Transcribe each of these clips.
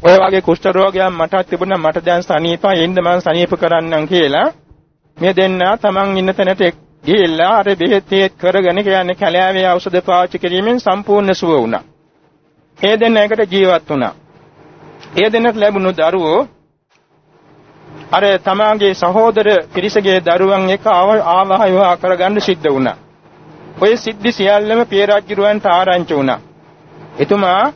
ඔය වගේ කුෂ්ඨ රෝගයක් මටත් තිබුණා මට දැන් සනීපයි එන්න මම සනීප කරන්නම් කියලා මේ දෙන්නා තමන් ඉන්න තැනට ගිහිල්ලා අර බෙහෙත් කරගෙන කියන්නේ කැලෑවේ ඖෂධ පාවිච්චි කිරීමෙන් සම්පූර්ණ සුව වුණා. ඒ දෙන්න එකට ජීවත් වුණා. ඒ දෙන්නට ලැබුණු දරුවෝ අර තමාගේ සහෝදර පිරිසගේ දරුවන් එක්ක ආවාහ විවාහ කරගන්න සිද්ධ වුණා. ඔය සිද්ධි සියල්ලම පිය රජුරවන්ට ආරංචි වුණා. එතුමා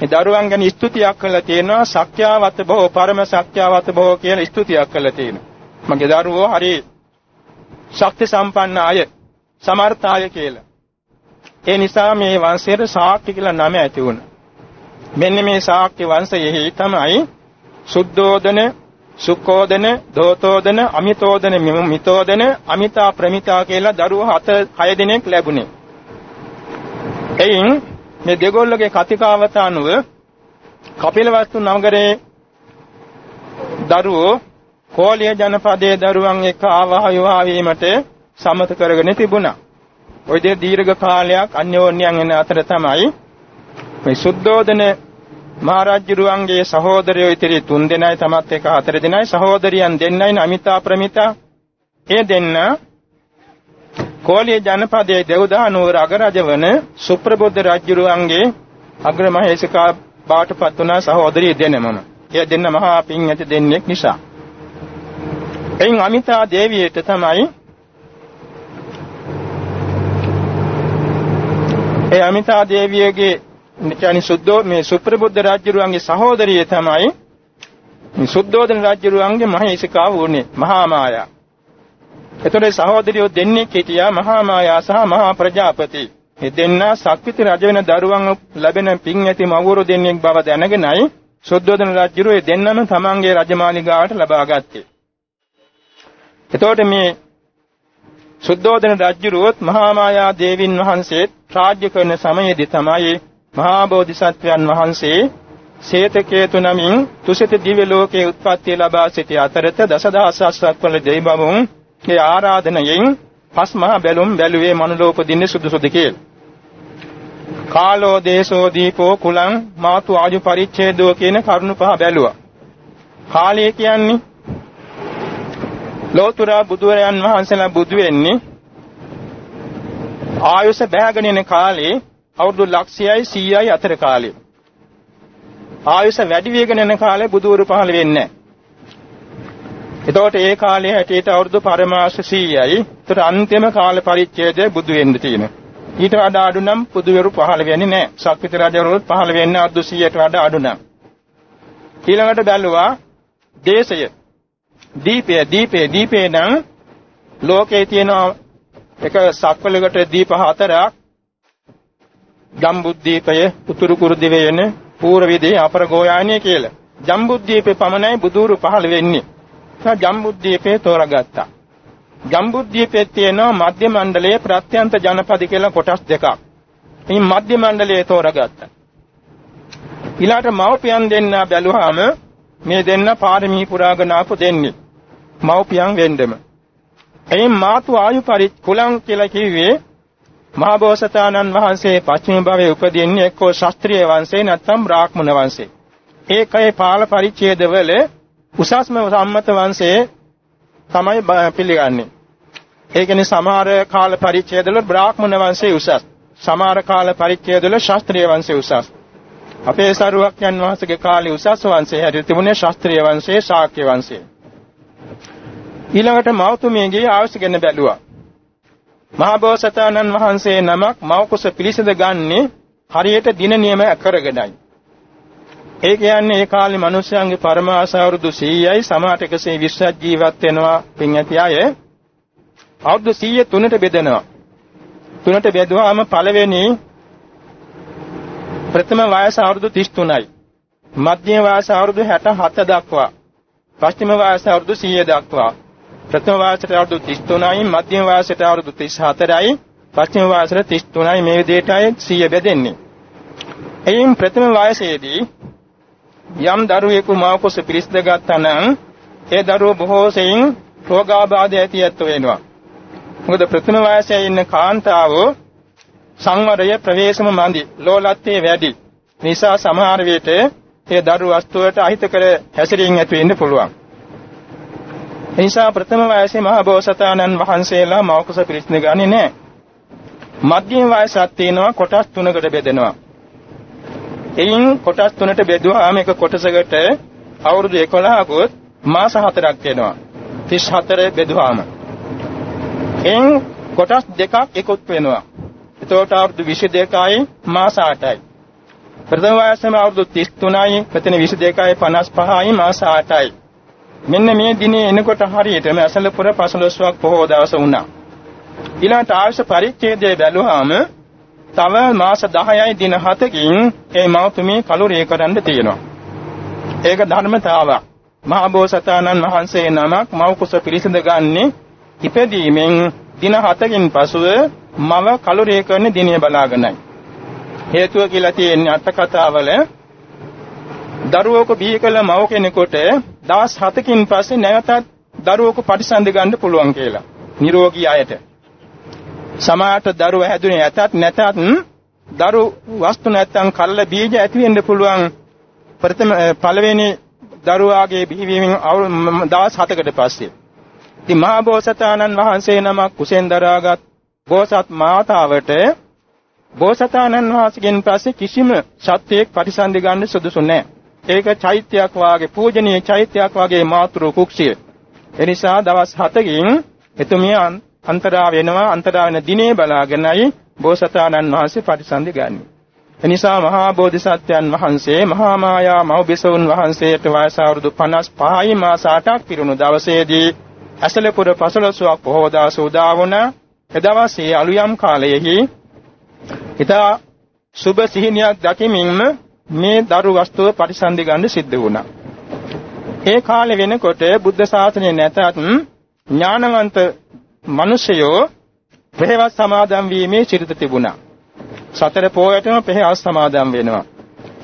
මේ දරුවන් ගැන ස්තුතියක් කළා තියෙනවා සත්‍යාවත බොහෝ පරම සත්‍යාවත බොහෝ කියන ස්තුතියක් කළා තියෙනවා. මගේ දරුවෝ හරි ශක්ති සම්පන්න අය සමර්ථ අය කියලා. ඒ නිසා මේ වංශයට ශාක්‍ය කියලා නම ඇති වුණා. මෙන්න මේ ශාක්‍ය වංශයෙහි තමයි සුද්ධෝදන, සුක්ඛෝදන, දෝතෝදන, අමිතෝදන, මිතෝදන, අමිතා ප්‍රමිතා කියලා දරුවෝ හත හය දෙනෙක් ලැබුණේ. එයින් මේ දෙගොල්ලගේ කතිකාවත අනුව කපිලවස්තු නගරේ දරුවෝ කෝලිය ජනපදයේ දරුවන් එක්ක ආවාහ විවාහ වීමට සමත කරගෙන තිබුණා. ওই දෙය දීර්ඝ කාලයක් අන්‍යෝන්‍යයන් වෙන අතර තමයි මේ සුද්ධෝදන මහරජුරුවන්ගේ සහෝදරයෝ ඉතිරි තුන් දෙනයි තමත් එක හතර දෙනයි සහෝදරියන් දෙන්නයි අමිතා ප්‍රමිතා ඒ දෙන්න කෝලිය ජනපදයේ දෙව්දානුවර අගරජවන සුප්‍රබුද්ධ රජුරුවන්ගේ අග්‍රමහේසිකා බාටපත් වුණා සහෝදරිය දෙනමම. ඒ දෙන්න මහා පින් ඇති දෙන්නෙක් නිසා. එයින් අමිතා දේවියට තමයි ඒ අමිතා දේවියගේ කියන්නේ සුද්ධෝ මේ සුප්‍රබුද්ධ රාජ්‍යරුවන්ගේ සහෝදරිය තමයි මේ සුද්ධෝදන රාජ්‍යරුවන්ගේ මහේසිකාව වුණේ මහා මායා. එතකොට සහෝදරියෝ දෙන්නේ හිටියා මහා මායා සහ මහා ප්‍රජාපති. මේ දෙන්නා සක්විති රජ වෙන දරුවන් ලැබෙන පින් ඇති මවුරු දෙන්නෙක් බව දැනගෙනයි සුද්ධෝදන රාජ්‍යරුවෝ දෙන්නම තමන්ගේ රජමාලිගාවට ලබා ගත්තේ. එතකොට මේ සුද්ධෝදන රජුරුවත් මහා මායා දේවින් වහන්සේත් රාජ්‍ය කරන සමයේදී තමයි මහා බෝධිසත්වයන් වහන්සේ සේතකේතු නමින් තුසිත දිව්‍ය ලෝකයේ උත්පත්ති ලබා සිටි අතරත දසදහසක් වල දෙවිබමුන් ඒ ආරාධනයෙන් පස් මහ බැලුම් බැලුවේ මනුලෝපදින්නේ සුදුසුද කියලා. කාලෝ දේශෝ දීපෝ කුලං මාතු ආජු පරිච්ඡේදෝ කියන කරුණු පහ බැලුවා. කාලය කියන්නේ ලෝතුරා බුදුරයන් වහන්සේලා බුදු වෙන්නේ ආයුෂ බෑගෙන යන කාලේ අවුරුදු ලක්ෂයයි 100යි අතර කාලේ. ආයුෂ වැඩි වෙගෙන යන කාලේ බුදුවරු පහළ වෙන්නේ නැහැ. එතකොට ඒ කාලේ හැටියට අවුරුදු පරමාස 100යි. ඒතර අන්තිම කාල පරිච්ඡේදය බුදු වෙන්න තියෙනවා. ඊට වඩා අඩු නම් බුදුවරු පහළ වෙන්නේ නැහැ. ශක්තිත රජවරුත් පහළ වෙන්නේ අවුරුදු 100ට වඩා අඩු නම්. ඊළඟට බැලුවා දේශය දීපය දීපේ දීපේ නම් ලෝකේ තියෙන එක සක්වලකට දීප හතරක් ජම්බුද්දීපය උතුරු කුරු දිවයින පූර්වවිදේ අපර ගෝයානිය කියලා. ජම්බුද්දීපේ පමණයි බුදුරු පහළ වෙන්නේ. ඒ ජම්බුද්දීපේ තෝරාගත්තා. ජම්බුද්දීපේ තියෙනවා මධ්‍ය මණ්ඩලයේ ප්‍රත්‍යන්ත ජනපද කියලා කොටස් දෙකක්. මේ මධ්‍ය මණ්ඩලයේ තෝරාගත්තා. ඊළාට මව්පියන් දෙන්න බැලුවාම මේ දෙන්න පාරමී පුරාගෙන ආපු දෙන්නේ. මව්පියන් වෙන්නම. එයින් මාතු ආයු පරිත් කුලං කියලා කිව්වේ මහා බෝසතාණන් වහන්සේ පස්චිම භවයේ උපදින්නේ එක්කෝ ශාස්ත්‍රීය වංශේ නැත්නම් බ්‍රාහ්මණ වංශේ. ඒකේ පාල පරිච්ඡේදවල උසස්ම සම්මත වංශයේ තමයි පිළිගන්නේ. ඒ කියන්නේ සමහර කාල පරිච්ඡේදවල බ්‍රාහ්මණ වංශයේ උසස්. සමහර කාල පරිච්ඡේදවල ශාස්ත්‍රීය වංශයේ උසස්. අපේ සරුවක්යන් වහන්සේගේ කාලේ උසස් වංශයේ හැටියට තිබුණේ ශාස්ත්‍රීය වංශයේ ශාක්‍ය වංශයේ. ඊළඟට මෞතුමියගේ ආයුෂ ගැන බැලුවා. මහා බෝසතාණන් වහන්සේ නමක් මවකුස පිළිසඳ ගන්නේ හරියට දින නියම කරගෙනයි. ඒ කියන්නේ ඒ කාලේ මිනිස්යාගේ පරමාස අවුරුදු 100යි සමහරට 120ක් ජීවත් වෙනවා පින් ඇති අය. අවුරුදු 100 තුනට බෙදෙනවා. තුනට බෙදුවාම පළවෙනි ප්‍රථම වයස අවුරුදු 33යි. මධ්‍යම වයස අවුරුදු 67 දක්වා. පස්තිම වයස අවුරුදු 100 දක්වා. ප්‍රථම වාසයට අවුරුදු 33යි මධ්‍යම වාසයට අවුරුදු 34යි පස්චිම වාසයට 33යි මේ විදිහටයි 100 බෙදෙන්නේ. එයින් ප්‍රථම වාසයේදී යම් දරුවෙකු මව කුස පිරිසිඳ ගත්තා නම් ඒ දරුව බොහෝ සෙයින් රෝගාබාධ ඇතියත් වෙනවා. මොකද ප්‍රථම වාසයේ ඉන්න කාන්තාව සංවරය ප්‍රවේශම මන්දි ලෝලත්වයේ වැඩි. නිසා සමහර විට ඒ දරු වස්තුවට අහිත කර හැසිරීම ඇති වෙන්න පුළුවන්. එනිසා ප්‍රථම වයසේ මහ බෝසතාණන් වහන්සේලා මෞකස පිරිසිදු ගන්නේ නැහැ. මධ්‍යම වයසක් තියෙනවා කොටස් තුනකට බෙදෙනවා. එයින් කොටස් තුනට බෙදුවාම එක කොටසකට අවුරුදු 11කත් මාස 4ක් වෙනවා. 34 බෙදුවාම. එයින් කොටස් දෙකක් එකතු වෙනවා. එතකොට අවුරුදු 22යි මාස 8යි. ප්‍රථම වයසම අවුරුදු 33යි, මෙතන 22යි 55යි මාස 8යි. මෙන්න මේ දිනේ එනකොට හරියටම අසලපුර 15ක් පොහොව දවස වුණා. ඊළඟට ආයුෂ පරිච්ඡේදය බැලුවාම තව මාස 10යි දින 7කින් ඒ මෞතුමී කලුරිය කරන්න තියෙනවා. ඒක ධර්මතාවක්. මහා බෝසතාණන් වහන්සේ නමක් මව් කුස පිරිසිඳ ගන්නේ ඉපදීමෙන් දින 7කින් පසුව මව කලුරිය කරන දිනය බලාගෙනයි. හේතුව කියලා තියෙන්නේ අට කතාවල දරුවෙකු බිහි කළ මව කෙනෙකුට දවස් 7කින් පස්සේ නැවතත් දරුවෙකු පරිසන්ද ගන්න පුළුවන් කියලා. නිරෝගී අයට. සමාත දරුව හැදුනේ ඇතත් නැතත් දරු වස්තු නැත්තම් කල්ල බීජ ඇති වෙන්න පුළුවන් ප්‍රථම පළවෙනි දරුවාගේ බිහිවීමෙන් දවස් 7කට පස්සේ. ඉතින් මහා බෝසතාණන් වහන්සේ නමක් කුසෙන් දරාගත් බෝසත් මාතාවට බෝසතාණන් වහන්සේගෙන් පස්සේ කිසිම සත්‍යයක් ප්‍රතිසන්දි ගන්න සුදුසු නැහැ. ඒක චෛත්‍යයක් වාගේ පූජනීය චෛත්‍යයක් වාගේ මාතෘ කුක්ෂිය. එනිසා දවස් 7කින් එතුමිය අන්තරා වෙනවා අන්තරා වෙන දිනේ බලාගෙනයි බෝසතාණන් වහන්සේ ප්‍රතිසන්දි ගන්නේ. එනිසා මහා බෝධිසත්වයන් වහන්සේ මහා මායා මෞබිසවුන් වහන්සේට වයස අවුරුදු 55යි මාස 8ක් පිරුණු දවසේදී ඇසලපුර පසළොස්වක් පොහොව දවස උදා වුණ එදවසේ අලුයම් කාලයේහි ඊතා සුබ සිහිනියක් දකිමින්ම මේ දරු වස්තුව පරිසන්දි ගන්න සිද්ධ වුණා. ඒ කාලේ වෙනකොට බුද්ධ ශාසනය නැතත් ඥානවන්ත මිනිසයෝ පෙරවස් සමාදන් වීමේ චරිත තිබුණා. සතර පොයටම පෙරවස් සමාදන් වෙනවා.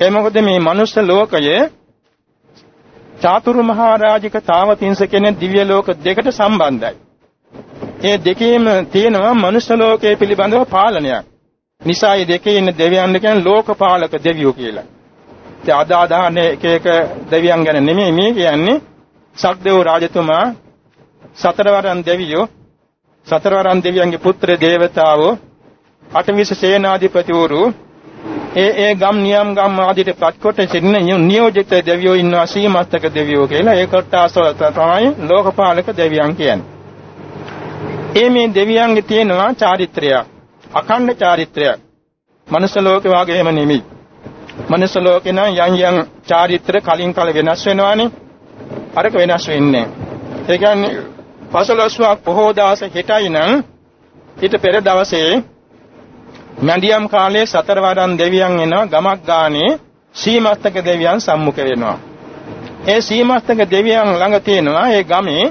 ඒ මොකද මේ මනුස්ස ලෝකයේ චාතුරු මහරජික තාවතින්ස කියන දිව්‍ය ලෝක දෙකට සම්බන්ධයි. ඒ දෙකේම තියෙනවා මනුස්ස ලෝකයේ පිළිබඳව පාලනයක්. නිසා මේ දෙකේ ඉන්න දෙවියන් කියන ලෝකපාලක දෙවියෝ කියලා. ඒ අදාදාන එක එක දෙවියන් ගැන නෙමෙයි මේ කියන්නේ සක්දේව රාජතුමා සතරවරන් දෙවියෝ සතරවරන් දෙවියන්ගේ පුත්‍ර දේවතාවෝ අටවිස සේනාධිපතිවරු ඒ ඒ ගම් නියම් ගම් ආදිට පත්කොට සිටින නියෝජිත දෙවියෝ ඉන්නවා සීමස්තක දෙවියෝ කියලා ඒ කොටාසවල තමයි ලෝකපාලක දෙවියන් කියන්නේ. ඒ මේ දෙවියන්ගේ තියෙනවා චාරිත්‍රයක්. අඛණ්ඩ චාරිත්‍රයක්. මනුෂ්‍ය ලෝකේ වගේම නෙමෙයි. මනුෂ්‍ය ලෝකේ නම් යම් යම් චාරිත්‍ර කලින් කල වෙනස් වෙනවානේ. අරක වෙනස් වෙන්නේ නැහැ. ඒ කියන්නේ පසළොස්වක් පොහෝ දවස හිටයි නම් ඊට පෙර දවසේ මැදියම් කාලයේ සතරවරන් දෙවියන් එනවා ගමක් ගානේ සීමස්තක දෙවියන් සම්මුඛ වෙනවා. ඒ සීමස්තක දෙවියන් ළඟ තියෙනවා ඒ ගමේ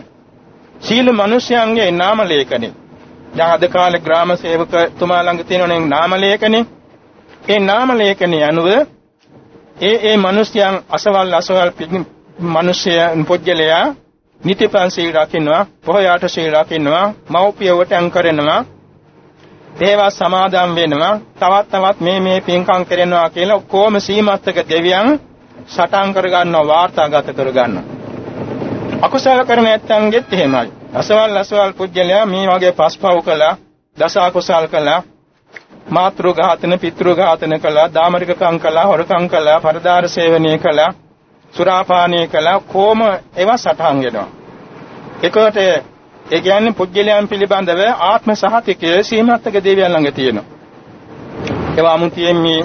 සීල මිනිසයන්ගේ නාම ලේඛනේ. දැන් අද කාලේ ග්‍රාම සේවකතුමා ළඟ තියෙනනේ නාම ලේඛනේ. ඒ නාම ලේඛනේ අනුව ඒ ඒ මිනිසයන් අසවල් අසවල් මිනිසයන් පොජ්ජලයා නිතිපන් සීල් රකින්නවා, පොහොයාට සීල් රකින්නවා, මව්පියවට අං කරනවා, දේවා සමාදම් වෙනවා, තවත් තවත් මේ මේ පින්කම් කරනවා කියලා කොහොම සීමස්තක දෙවියන් සටන් කර ගන්නවා, වාර්තාගත කර ගන්නවා. අකුසල කරන නැත්තන්ගෙත් එහෙමයි. අසවල් අසවල් පුජ්‍යලයා මේ වගේ පස්පව් කළා, දස අකුසල් කළා, මාතෘ ඝාතන, පිතෘ ඝාතන කළා, දාමරිකකම් කළා, හොරකම් කළා, පරදාර සේවනය කළා, සුරාපානය කළා, කොහොම ඒවා සටහන් වෙනවා. ඒකට ඒ කියන්නේ පුජ්‍යලයන් පිළිබඳව ආත්ම සහතිකය සීමාත්ක දේවයන් ළඟ තියෙනවා. ඒවා අමුතියෙන් මේ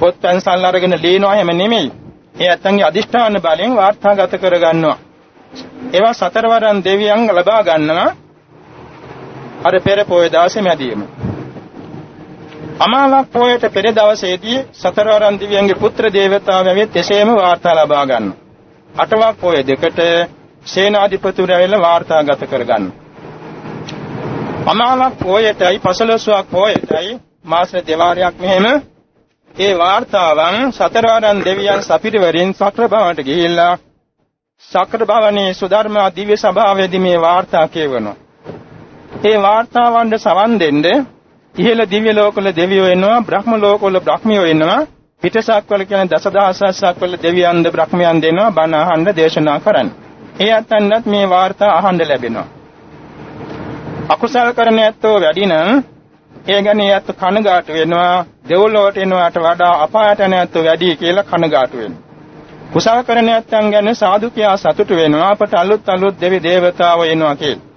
පොත් පැන්සල් අරගෙන ලියනවා හැම නෙමෙයි. ඒ ඇත්තන්ගේ අදිෂ්ඨාන බලෙන් වාර්තාගත කරගන්නවා. ඒවා සතරවරන් දෙවියන් ලබා ගන්නවා. අර පෙර පොය දවසේ මැදීම. අමාවක් පොයට පෙර දවසේදී සතරවරන් දෙවියන්ගේ පුත්‍ර දේවතාවෝ එසේම වාර්තා ලබා ගන්නවා. අටවක් පොය දෙකට සේනාධිපතිවරු ඇවිල්ලා වාර්තාගත කරගන්න. අමාවක් පොයටයි පසළොස්වක් පොයටයි මාස දෙවාරයක් මෙහෙම ඒ වාර්තාවන් සතරවරන් දෙවියන් සපිරිවරින් සක්‍ර භවනට ගිහිල්ලා සක්‍ර භවනේ සුධර්මා දිව්‍ය සභාවේදී මේ වාර්තා කියවනවා. ඒ වාර්තාවන්ට සවන් දෙන්න ඉහළ දිව්‍ය ලෝකවල දෙවියෝ එනවා බ්‍රහ්ම ලෝකවල බ්‍රහ්මියෝ එනවා පිටසක්වල කියන දසදහසක්වල දෙවියන්ද බ්‍රහ්මයන් දෙනවා බණ අහන්න දේශනා කරන්න. ඒ අතන්නත් මේ වාර්තා අහන්න ලැබෙනවා. අකුසල් කරන ඇත්තෝ වැඩි නම් ඒ ගැන ඇත්ත කනගාටු වෙනවා දෙව්ලොවට එනවාට වඩා අපායට යන ඇත්තෝ වැඩි කියලා කනගාටු වෙනවා. කුසල් කරන ඇත්තන් ගැන සාදු කියා සතුටු වෙනවා අපට අලුත් අලුත් දෙවි දේවතාවෝ එනවා කියලා.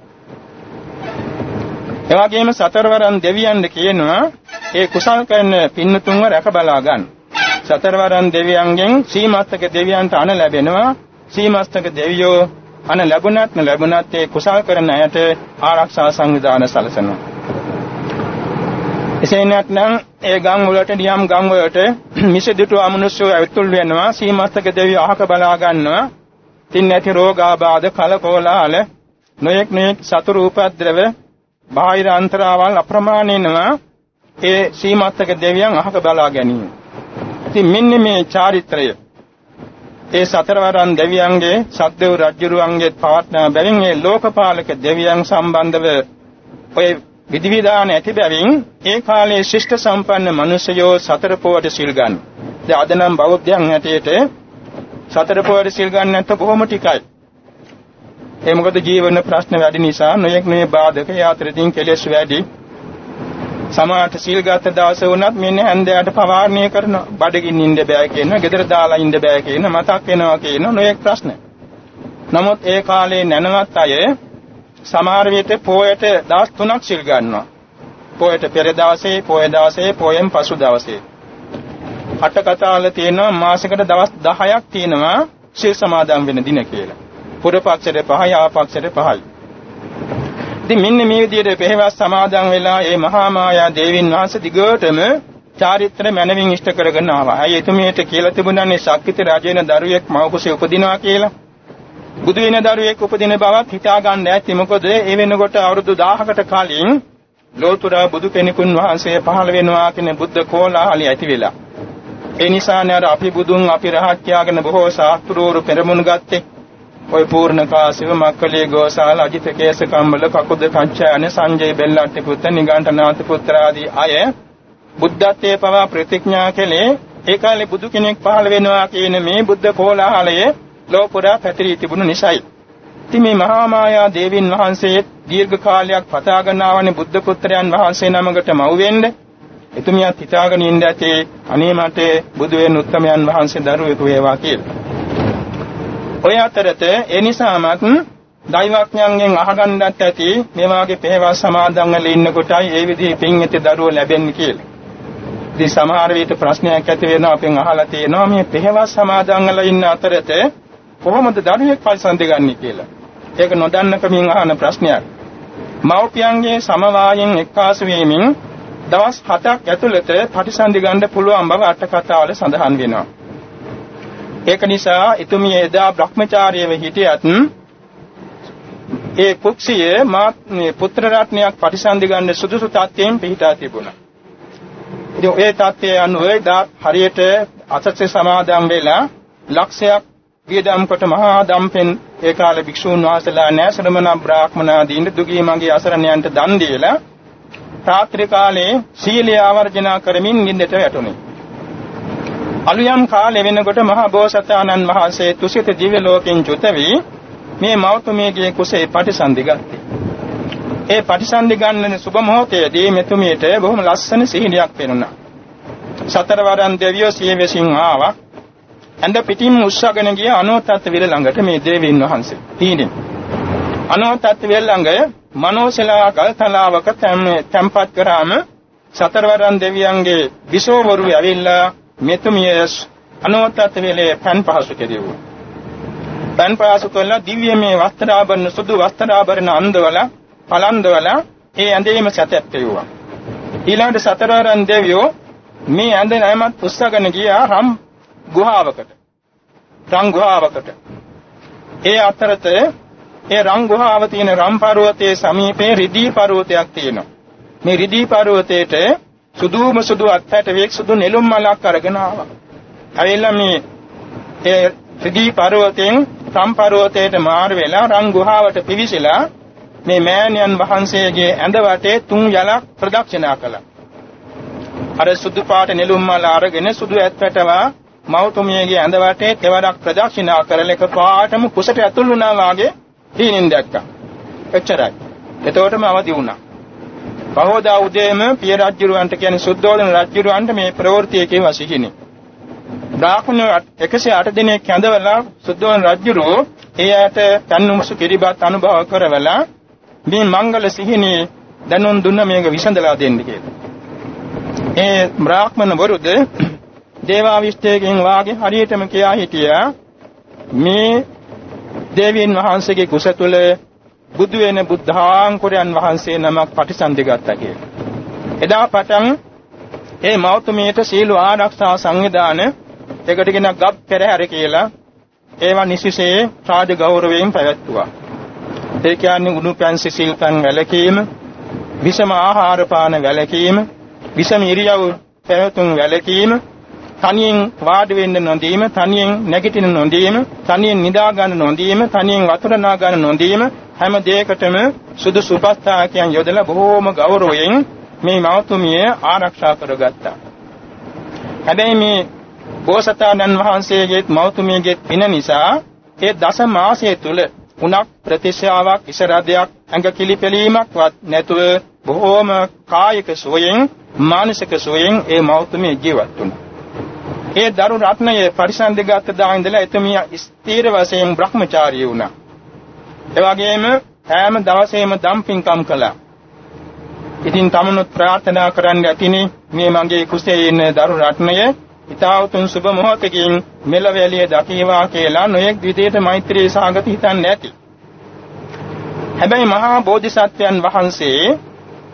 එවාගෙම සතරවරන් දෙවියන්ද කියනවා ඒ කුසල් කරන පින්නතුන්ව රැක බලා ගන්න. සතරවරන් දෙවියන්ගෙන් සීමස්තක දෙවියන්ට අණ ලැබෙනවා. සීමස්තක දෙවියෝ අණ ලැබුණත් නොලැබුණත් ඒ කුසල් කරන අයට ආරක්ෂා සංවිධාන සැලසෙනවා. එසේ නැත්නම් ඒ ගම් වලට නියම් ගම් වලට මිසදිටු අමනුෂ්‍යව ඇතුල් වෙනවා සීමස්තක දෙවියෝ අහක බලා ගන්නවා. තින් නැති රෝගාබාධ කලකෝලාල නොයෙක් නොයෙක් සතුරු උපද්‍රව බාහිර අන්තරාවල් අප්‍රමාණිනවා ඒ සීමත්තක දෙවියන් අහක බලා ගැනීම. ඉතින් මෙන්න මේ චාරිත්‍රය ඒ සතරවරන් දෙවියන්ගේ සද්දේව රජුරුවන්ගේ පවත්නා බැවින් ඒ ලෝකපාලක දෙවියන් සම්බන්ධව ඔය විධිවිධාන ඇති බැවින් ඒ කාලයේ ශිෂ්ට සම්පන්න මිනිසයෝ සතර පොවට සිල් ගන්න. දැන් අද නම් බෞද්ධයන් හැටියට සතර පොවට සිල් ගන්න නැත්නම් බොහොම ටිකයි. ඒ මොකද ජීවන ප්‍රශ්න වැඩි නිසා නොයෙක් මේ බාධක යාත්‍රාදීන් කෙලෙස් වැඩි. සමාත සීල් ගත දවස වුණත් මෙන්න හැන්දෑවට පවාරණය කරන බඩගින්න ඉන්න බෑ කියන, ගෙදර දාලා ඉන්න බෑ කියන, මතක් වෙනවා කියන නොයෙක් ප්‍රශ්න. නමුත් ඒ කාලේ නැනවත් අය සමහර විට පොයට දවස් 3ක් සිල් ගන්නවා. පොයට පෙර දවසේ, පොය දවසේ, පොයෙන් පසු දවසේ. අට කතාවල තියෙනවා මාසෙකට දවස් 10ක් තියෙනවා සිල් සමාදන් වෙන දින කියලා. පුර පක්ෂයට පහයි ආපක්ෂයට පහයි. ඉතින් මෙන්න මේ විදිහට පෙරවස් සමාදන් වෙලා ඒ මහා මායා දේවින් වහන්සේ දිගටම චාරිත්‍ර මනවින් ඉෂ්ට කරගෙන ආවා. අය එතුමියට කියලා තිබුණානේ ශක්තිත රජේන දරුවෙක් මව කුසේ උපදිනවා කියලා. බුදු වෙන දරුවෙක් උපදින බවත් හිතා ගන්න ඇති. මොකද ඒ වෙනකොට අවුරුදු 1000කට කලින් ලෝතර බුදු කෙනෙකුන් වහන්සේ පහළ වෙනවා කියන බුද්ධ කෝලාහලයි ඇති වෙලා. ඒ නිසානේ අර අපි බුදුන් අපි රහත් ත්‍යාගන බොහෝ ශාස්ත්‍රෝරු පෙරමුණු ගත්තේ. ඔය පූර්ණකාසිව මක්කලේ ගෝසාල අජිත කේස කම්බල කකුද කච්චායන සංජය බෙල්ලට්ටි පුත්ත නිගණ්ඨනාත පුත්‍ර ආදී අය බුද්ධත්වයේ පවා ප්‍රතිඥා කළේ ඒ කාලේ බුදු කෙනෙක් පහළ වෙනවා කියන මේ බුද්ධ කෝලාහලයේ ලෝපුරා පැතිරී තිබුණු නිසායි. ඉතින් මේ මහා මායා දේවින් වහන්සේ දීර්ඝ කාලයක් පතාගෙන ආවනේ බුද්ධ පුත්‍රයන් වහන්සේ නමකට මව් වෙන්න. එතුමියත් හිතාගෙන ඉඳ ඇතේ අනේ මට බුදු වෙන උත්තමයන් වහන්සේ දරුවෙකු වේවා කියලා. ඔය අතරත ඒ නිසාමත් දෛවඥයන්ගෙන් අහගන්නත් ඇති මේ වාගේ පෙරවස් සමාදන් වෙලා ඉන්න කොටයි ඒ විදිහේ පින් ඇති දරුවෝ ලැබෙන්නේ කියලා. ඉතින් සමහර විට ප්‍රශ්නයක් ඇති වෙනවා අපෙන් අහලා තියෙනවා මේ පෙරවස් සමාදන් වෙලා ඉන්න අතරත කොහොමද දරුවෙක් පරිසන්දි ගන්නේ කියලා. ඒක නොදන්න කමින් අහන ප්‍රශ්නයක්. මව්පියන්ගේ සමவாயෙන් එක්කාසු වීමෙන් දවස් 7ක් ඇතුළත ප්‍රතිසන්දි ගන්න පුළුවන් බව අට කතාවල සඳහන් වෙනවා. ඒක නිසා එතුමිය එදා Brahmacharyaව හිටියත් ඒ කුක්ෂියේ මා පුත්‍ර රත්නයක් පරිසන්දි ගන්න සුදුසු තත්ත්වයෙන් පිහිටා තිබුණා. ඉතින් ඒ තත්ත්වය අනුව එදා හරියට අසත්‍ය සමාදම් වෙලා ලක්ෂයක් වියදම් කොට මහා දම්පෙන් ඒ කාලේ භික්ෂූන් වහන්සේලා නැ ශ්‍රමණ බ්‍රාහ්මනාදීන් දුගී මගේ අසරණයන්ට දන් දීලා රාත්‍රී කාලේ සීලය ආවර්ජනා කරමින් නිින්දට වැටුණේ. අලුයම් කාලෙ වෙනකොට මහා බෝසතාණන් වහන්සේ තුසිත දිව්‍ය ලෝකෙන් චුත වී මේ මෞතුමියගේ කුසේ පටිසන්ධි ගත්තේ. ඒ පටිසන්ධි ගන්න සුබ මොහොතේදී මෙතුමියට බොහොම ලස්සන සිහිනයක් පෙනුණා. සතරවරන් දෙවියෝ සියවෙසින් ආවා. ඇඳ පිටින් උස්සගෙන ගිය අනෝතත් විල ළඟට මේ දේවීන් වහන්සේ. තීනින්. අනෝතත් විල ළඟ මනෝසලා ගල්තලාවක තැම්පත් කරාම සතරවරන් දෙවියන්ගේ විසෝවරු ඇවිල්ලා මෙතුමිය අනෝතත් වේලේ පන් පහසු කෙරෙව්වා. පන් පහසු කළා දිව්‍යමය වස්ත්‍රාභරණ සුදු වස්ත්‍රාභරණ අන්දවල පලන්දවල ඒ ඇඳීම සැතැප්පෙව්වා. ඊළඟට සතරවරන් දෙවියෝ මේ ඇඳ නැමත් උස්සගෙන ගියා රම් ගුහාවකට. රම් ගුහාවකට. ඒ අතරත ඒ රම් ගුහාව තියෙන රම් පර්වතයේ සමීපේ රිදී පර්වතයක් තියෙනවා. මේ රිදී පර්වතයේට සුදුම සුදු අත්හැට වේක් සුදු නෙළුම් මලක් අරගෙන ආවා. ඇවිල්ලා මේ ඒ ත්‍රිදී පර්වතයෙන් සම් පර්වතයට මාර වෙලා රන් ගුහාවට පිවිසලා මේ මෑණියන් වහන්සේගේ ඇඳ වටේ තුන් යලක් ප්‍රදක්ෂිනා කළා. අර සුදු පාට නෙළුම් මල අරගෙන සුදු ඇත්තටවා මෞතුමියගේ ඇඳ වටේ තෙවරක් ප්‍රදක්ෂිනා කරලා එක පාටම කුසට ඇතුල් වුණා වාගේ හීනෙන් දැක්කා. එච්චරයි. එතකොටම අවදි වුණා. බහෝදා උදේම පිය රජුරවන්ට කියන්නේ සුද්ධෝදන රජුරවන්ට මේ ප්‍රවෘත්තිය කියව සිහිනේ. බ්‍රාහ්මණ 108 දිනක් ඇඳවලා සුද්ධෝදන රජුරෝ එයාට තන්නුමුසු කිරිබත් අනුභව කරවලා මේ මංගල සිහිනේ දැනුම් දුන්න මේක විසඳලා දෙන්න කියලා. ඒ බ්‍රාහ්මණ වරුද දේවාවිෂ්ඨයෙන් වාගේ හරියටම කියා හිටියා මේ දේවීන් වහන්සේගේ කුස තුළ බුදු වෙන බුද්ධාංකුරයන් වහන්සේ නමක් ප්‍රතිසන්දි ගත්තා කියලා. එදා පටන් ඒ මෞතුමියට සීල ආරක්ෂා සංවිධාන එකට කියන ගබ් පෙරහැර කියලා ඒවා නිසිසේ රාජ ගෞරවයෙන් පැවැත්තුවා. ඒ කියන්නේ උණු පෑන් සිසිල් පෑන් වැළකීම, විෂම ආහාර පාන වැළකීම, විෂම ඉරියව් පැවතුම් වැළකීම, තනියෙන් වාඩි වෙන්න නොදීම, තනියෙන් නැගිටින නොදීම, තනියෙන් නිදා ගන්න නොදීම, තනියෙන් වතුර නා ගන්න නොදීම හැම දෙයකටම සුදුසු උපස්ථායකයන් යොදලා බොහෝම ගෞරවයෙන් මේ මෞතුමිය ආරක්ෂා කරගත්තා. හැබැයි මේ බෝසතාණන් වහන්සේගේ මෞතුමියගේ පින නිසා ඒ දස මාසය තුල උණක් ප්‍රතිශාවක් ඉසරදයක් ඇඟ කිලිපැලීමක්වත් නැතුව බොහෝම කායික සුවයෙන් මානසික සුවයෙන් ඒ මෞතුමිය ජීවත් වුණා. ඒ දරු රත්නයේ පරිසන්දගත දා ඉඳලා එතුමිය ස්ථීර වශයෙන් Brahmachari වුණා. ඒ වගේම හැම දවසේම දම්පින්කම් කළා. ඉතින් තමනුත් ප්‍රාර්ථනා කරන්න ඇතිනේ මේ මගේ කුසේ ඉන්න දරු රත්නය ඊතාවතුන් සුබ මොහොතකින් මෙලව එළිය දකීවා කියලා නොයෙක් විදියට මෛත්‍රී සාගත හිතන්නේ නැති. හැබැයි මහා බෝධිසත්වයන් වහන්සේ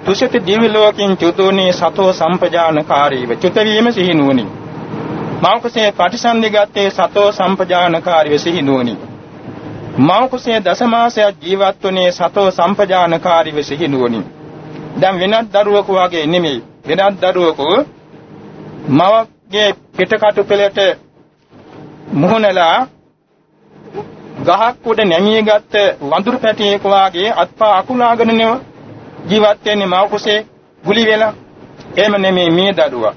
තුසිත දිව්‍ය ලෝකෙන් චුතුනේ සතෝ සම්පජානකාරීව චුත වීම සිහිනුවණි. මෞකසේ පටිසන්ධිගත්තේ සතෝ සම්පජානකාරීව සිහිනුවණි. මෞකසේ දසමාසයක් ජීවත් වුණේ සතෝ සම්පජානකාරීව සිහිනුවණි. දැන් වෙනත් දරුවෙකු වගේ නෙමෙයි. වෙනත් දරුවෙකු මවගේ පිටකටු පෙළට මුහුණලා ගහක් උඩ නැමියගත් වඳුරු පැටියෙක් වාගේ අත්පා අකුලාගෙන ජීවත් වෙන්නේ මව කුසේ ගුලි වෙලා එහෙම නෙමෙයි මේ දරුවා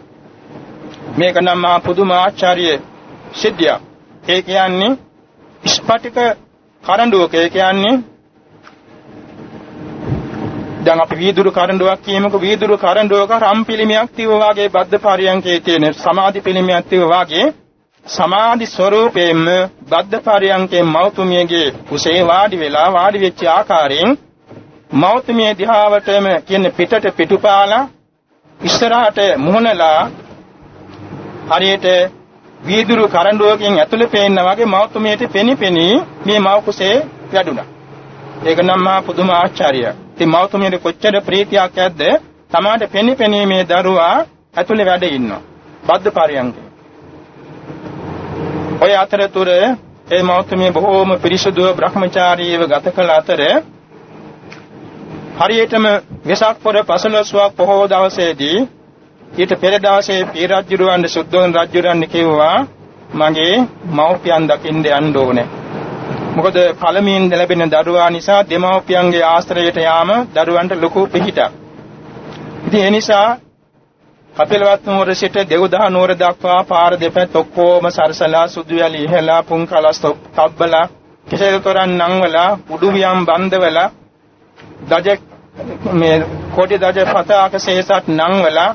මේක නම් මා පුදුම ආචාර්ය සිද්ධියක්. ඒ කියන්නේ ස්පටික කරඬුවක. ඒ කියන්නේ දැන් අපි වීදුරු කරඬුවක් කියමුකෝ. වීදුරු කරඬුවක රම් පිළිමයක් තියව වාගේ බද්ධ පරියන්කේ තියෙන සමාධි පිළිමයක් තියව වාගේ සමාධි ස්වરૂපයෙන්ම බද්ධ පරියන්කේ මෞතුමියගේ කුසේ වාඩි වෙලා වාඩි වෙච්ච ආකාරයෙන් මෞතුමිය දිහාවටම කියන්නේ පිටට පිටුපාලා ඉස්සරහට මුහුණලා හරියට වීදුරු කරඬුවකින් ඇතුළේ පේන්න වගේ මෞතුමියට පෙනිපෙනි මේ මව කුසේ වැඩුණා. ඒක නම් මහා පුදුම ආශ්චර්යයක්. ඉතින් මෞතුමියට කොච්චර ප්‍රීතියක් ඇද්ද? තමාට පෙනිපෙනී මේ දරුවා ඇතුළේ වැඩ ඉන්නවා. බද්ධ පරියන්කේ. ඔය අතරතුර ඒ මෞතුමිය බොහෝම පිරිසුදුව බ්‍රහ්මචාරීව ගත කළ අතර හරියටම වෙසක් පොර 15වක් පොහොව දවසේදී ඊට පෙර දවසේ පී රජුරවන්ට සුද්ධෝදන රජුරන් කිව්වා මගේ මව්පියන් දකින්න යන්න ඕනේ. මොකද පළමුවෙන් ලැබෙන දරුවා නිසා දෙමව්පියන්ගේ ආශ්‍රයයට යාම දරුවන්ට ලොකු පිහිටක්. ඉතින් ඒ නිසා කපිලවත් නුවර සිට දෙව්දා නුවර දක්වා පාර දෙපැත්ත ඔක්කොම සරසලා සුදු වැලි ඉහලා පුන් කලස් තබ්බලා කෙසේද තොරන් නංවලා උඩුවියම් බන්දවලා දජ මේ කොටි දජ පතාක සේසත් නංවලා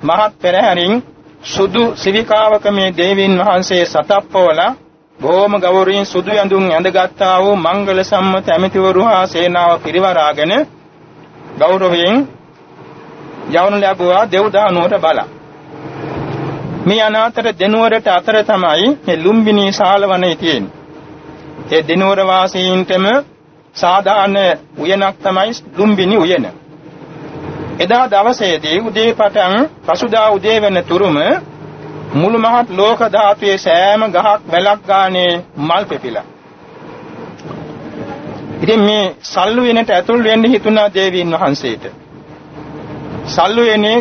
මහත් පෙරහැරින් සුදු සිවිකාවක මේ දේවීන් වහන්සේ සතප්පවලා බොහොම ගෞරවයෙන් සුදු ඇඳුම් ඇඳගත්තා වූ මංගල සම්මත ඇමතිවරු හා සේනාව පිරිවරාගෙන ගෞරවයෙන් යවනු ලැබුවා දෙව්දානුවර බල. මේ අනාතර දෙනුවරට අතර තමයි මේ ලුම්බිනී ශාලවනේ තියෙන්නේ. ඒ දෙනුවර වාසීන්ටම සාධාරණ උයනක් තමයි ලුම්බිනි උයන. එදා දවසේදී උදේ පටන් පසුදා උදේ වෙන තුරුම මුළු මහත් ලෝක ධාතුවේ සෑම ගහක් වැලක් ගානේ මල් පෙපිලා. ඉතින් මේ සල්ලු වෙනට ඇතුල් වෙන්න හිතුණා දේවීන් වහන්සේට. සල්ලු වෙන්නේ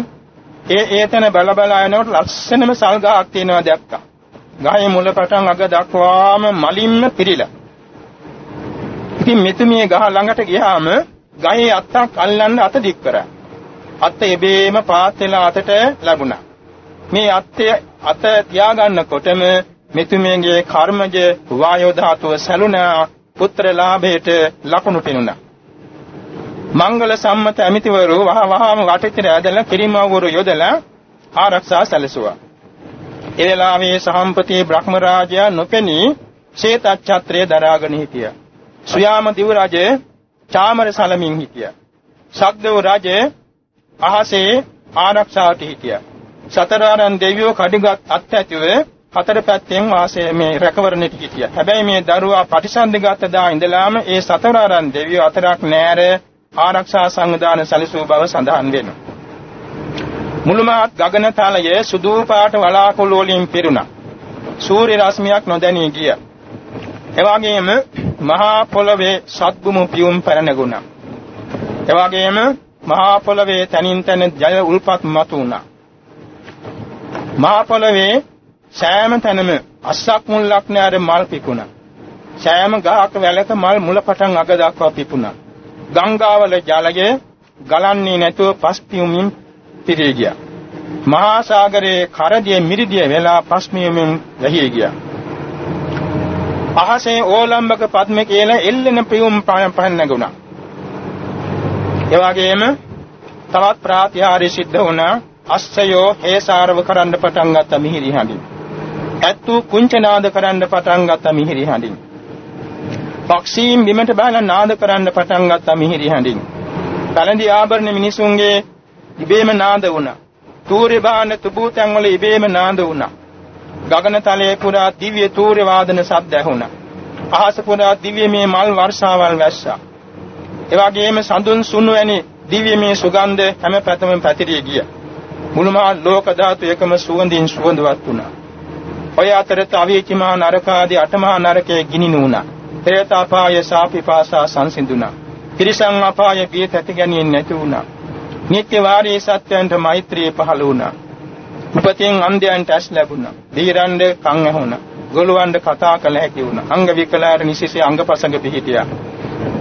ඒ ඒතන බල බල යනකොට ලස්සනම සල් ගහක් තියෙනවා දැක්කා. ගහේ මුල පටන් අග දක්වාම මලින්ම පිරීලා. ඉතින් මෙතුමිය ගහ ළඟට ගියාම ගහේ අත්තක් අල්ලන්න අත දික් කරා. අත එබේම පාත් වෙලා අතට ලැබුණා. මේ අත්ය අත තියාගන්නකොටම මෙතුමියගේ කර්මජ වායෝ ධාතුව සැලුණා පුත්‍ර ලාභයට ලකුණු පෙනුණා. මංගල සම්මත ඇමතිවරු වහ වහාම වටේට ඇදලා කිරිමවුරු යොදලා ආරක්ෂා සැලසුවා. ඒ වෙලාවේ සහම්පති බ්‍රහ්ම රාජයා නොපෙනී ශේතච්ඡත්‍රය දරාගෙන හිටියා. සුයාම දිව රජ චාමර සලමින් හිටියා. සක්දේව රජ අහසේ ආරක්ෂාවට හිටියා. සතරාරන් දෙවියෝ කඩගත් අත්‍යතිව හතර පැත්තෙන් වාසය මේ රැකවරණෙට හිටියා. හැබැයි මේ දරුවා ප්‍රතිසන්දිගත දා ඉඳලාම ඒ සතරාරන් දෙවියෝ අතරක් නෑර ආරක්ෂා සංවිධාන සැලසූ බව සඳහන් වෙනවා. මුළුමහත් ගගනතලයේ සුදු පාට වලාකුළු වලින් පිරුණා. සූර්ය රශ්මියක් නොදැනී ගිය. එවාගෙම මහා පොළවේ සත්බුමු පියුම් පැනනගුණා. එවාගෙම මහා පොළවේ තනින් තන ජල උල්පත් මතු වුණා. මහා පොළවේ සෑම තැනම අස්සක් මුල්ලක් නැර මල් පිපුණා. සෑම ගහක වැලක මල් මුල පටන් අග දක්වා පිපුණා. ගංගාවල ජලය ගලන්නේ නැතුව පස් පියුමින් පිරී ගියා. මහා සාගරයේ කරදිය මිරිදිය වෙලා පස්මියමින් වැහි ගියා. අහසේ ඕලම්බක පද්ම කියලා එල්ලෙන පියුම් පහන් නැගුණා. ඒ වගේම තවත් ප්‍රාතිහාර්ය සිද්ධ වුණා. අස්සයෝ හේසාරව කරන්න පටන් ගත්ත මිහිරි හඬින්. ඇත්තු කුංචනාද කරන්න පටන් ගත්ත මිහිරි හඬින්. පක්ෂීන් බිමට බහලා නාද කරන්න පටන් ගත්ත මිහිරි හඬින්. කලඳි ආභරණ මිනිසුන්ගේ ඉබේම නාද වුණා. තූර්ය බාහන තුබූතන් වල ඉබේම නාද වුණා. ගගනතලයේ පුරා දිව්‍ය තූර්ය වාදන ශබ්ද ඇහුණා. අහස පුරා දිව්‍යමය මල් වර්ෂාවල් වැස්සා. එවාගෙම සඳුන් සුණු වැනි දිව්‍යමය සුගන්ධ හැම පැතම පැතිරී ගියා. මුළුමහත් ලෝක ධාතු එකම සුවඳින් සුවඳවත් වුණා. ඔය අතරත අවීචිමා නරකාදී අටමහා නරකයේ ගිනිනු වුණා. പ്രേත අපාය සාපිපාසා සංසිඳුණා. තිරිසන් අපාය බිය තැති ගැනීම නැති වුණා. නිත්‍ය වාරී සත්‍යයන්ට මෛත්‍රිය පහළ වුණා. උපතින් අන්ධයන්ට ඇස් ලැබුණා. දීරණ්ඩ කන් ඇහුණා. ගොළුවන්ට කතා කළ හැකි වුණා. අංග විකලාර නිසිසේ අංගපසංග පිහිටියා.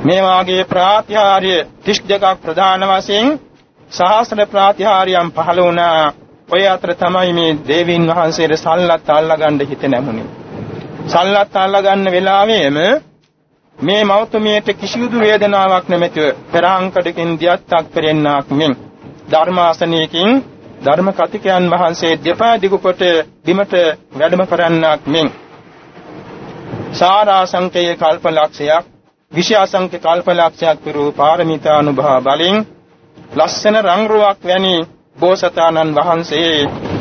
මේ වාගේ ප්‍රාත්‍යාර්ය 32ක් ප්‍රධාන වශයෙන් සහස්‍ර ප්‍රාත්‍යාර්යයන් පහළ වුණා. ඔය අතර තමයි මේ දේවින් වහන්සේට සල්ලත් අල්ලගන්න හිත නැමුනේ. සල්ලත් අල්ලගන්න වෙලාවෙම මේ මෞතුමියට කිසිදු වේදනාවක් නැමැතිව පෙරාංකඩකින් දියත්තක් පෙරෙන්නාක් මෙන් ධර්මාසනයකින් ධර්ම කතිකයන් වහන්සේ දෙපා දිගු කොට බිමට වැඩම කරන්නාක් මෙන් සාරාසංකේය කල්පලක්ෂයක් විෂයාසංක කල්පලක්ෂයක් පිරු පාරමිතා අනුභව බලෙන් ලස්සන රංගරුවක් වැනි බෝසතාණන් වහන්සේ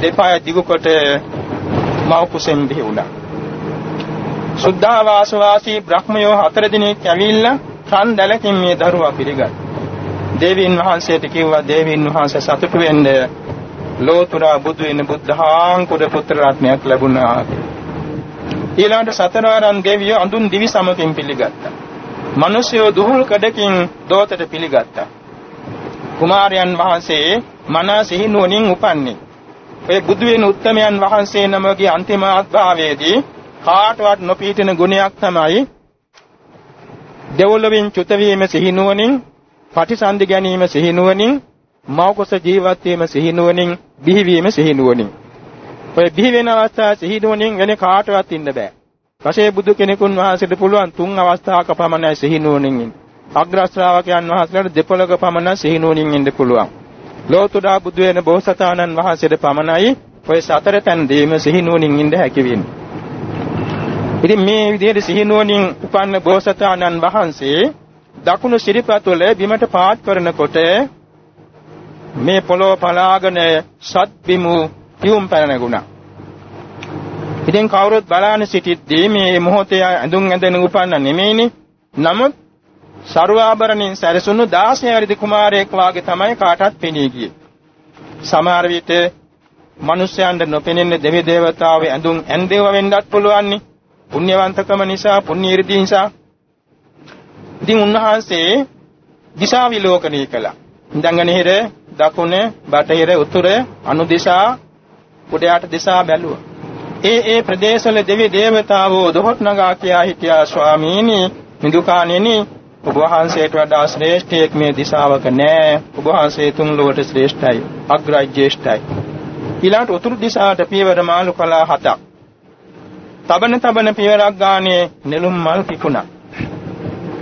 දෙපා දිගු කොට මව කුසෙන් බිහුණා සුද්ධාවාස වාසී බ්‍රහ්මයෝ හතර දිනක් ඇවිල්ලා රන් දැලකින් මේ දරුවා පිළිගත්. දේවීන් වහන්සේට කිව්වා දේවීන් වහන්සේ සතුටු වෙන්න ලෝතුරා බුදු වෙන බුද්ධාංකුර පුත්‍ර රත්නයක් ලැබුණා. ඊළඟට සතරවරන් දෙවියෝ අඳුන් දිවි සමකින් පිළිගත්තා. මිනිසයෝ දුහුල් කඩකින් දෝතට පිළිගත්තා. කුමාරයන් වහන්සේ මන සිහිනුවණින් උපන්නේ. ඒ බුදු වෙන උත්තමයන් වහන්සේ නමගේ අන්තිම ආත්භාවයේදී කාටවත් නොපීතින ගුණයක් තමයි දෙවොලවින් චුත වීම සිහිනුවණින් පටිසන්ධි ගැනීම සිහිනුවණින් මෞකස ජීවත් වීම සිහිනුවණින් බිහිවීම සිහිනුවණින් ඔය බිහි වෙන අවස්ථාව සිහිනුවණින් වෙන කාටවත් ඉන්න බෑ. පසේ බුදු කෙනෙකුන් වහන්සේට පුළුවන් තුන් අවස්ථාවක පමණයි සිහිනුවණින් ඉන්න. අග්‍ර ශ්‍රාවකයන් වහන්සේලාට දෙපොළක පමණ සිහිනුවණින් ඉන්න පුළුවන්. ලෝතුරා බුදු වෙන බෝසතාණන් වහන්සේට පමණයි ඔය සතර තැන් දීම සිහිනුවණින් ඉන්න හැකි වෙන්නේ. ඉතින් මේ විදිහට සිහිනුවණින් උපන්න බෝසතාණන් වහන්සේ දකුණු සිරිපතුල බිමට පාත් කරනකොට මේ පොළොව පලාගෙන සත් බිමු පියුම් පැනනගුණා. ඉතින් කවුරුත් බලාන සිටිද්දී මේ මොහොතේ ඇඳුම් ඇඳෙන උපන්න නෙමෙයිනේ. නමුත් ਸਰවාභරණින් සැරසුණු 16 වැඩි කුමාරයෙක් වාගේ තමයි කාටත් පෙනී ගියේ. සමහර විට මිනිස්යන්ට නොපෙනෙන දෙවි දේවතාවේ ඇඳුම් ඇඳේව වෙන්නත් පුළුවන්නේ. පුණ්‍යවන්තකම නිසා, පුණ්‍ය irdi නිසා. ඉතින් උන්වහන්සේ දිශා විලෝකණය කළා. ඉඳංගනහිර, දකුණ, බටහිර, උතුර, අනුදිශා, උඩ යට දිශා බැලුවා. ඒ ඒ ප්‍රදේශවල දෙවි දේවතාවෝ දොහොත් නගා කියා හිටියා ස්වාමීනි මිදුකාණෙනි ඔබ වහන්සේට වඩා ශ්‍රේෂ්ඨයෙක් මේ දිශාවක නෑ. ඔබ වහන්සේ තුන් ලොවට ශ්‍රේෂ්ඨයි. අග්‍රයි ජේෂ්ඨයි. ඊළාට උතුරු දිශාවට පියවර මාළු කලා හතක්. තබන තබන පියවරක් ගානේ නෙළුම් මල් පිපුණා.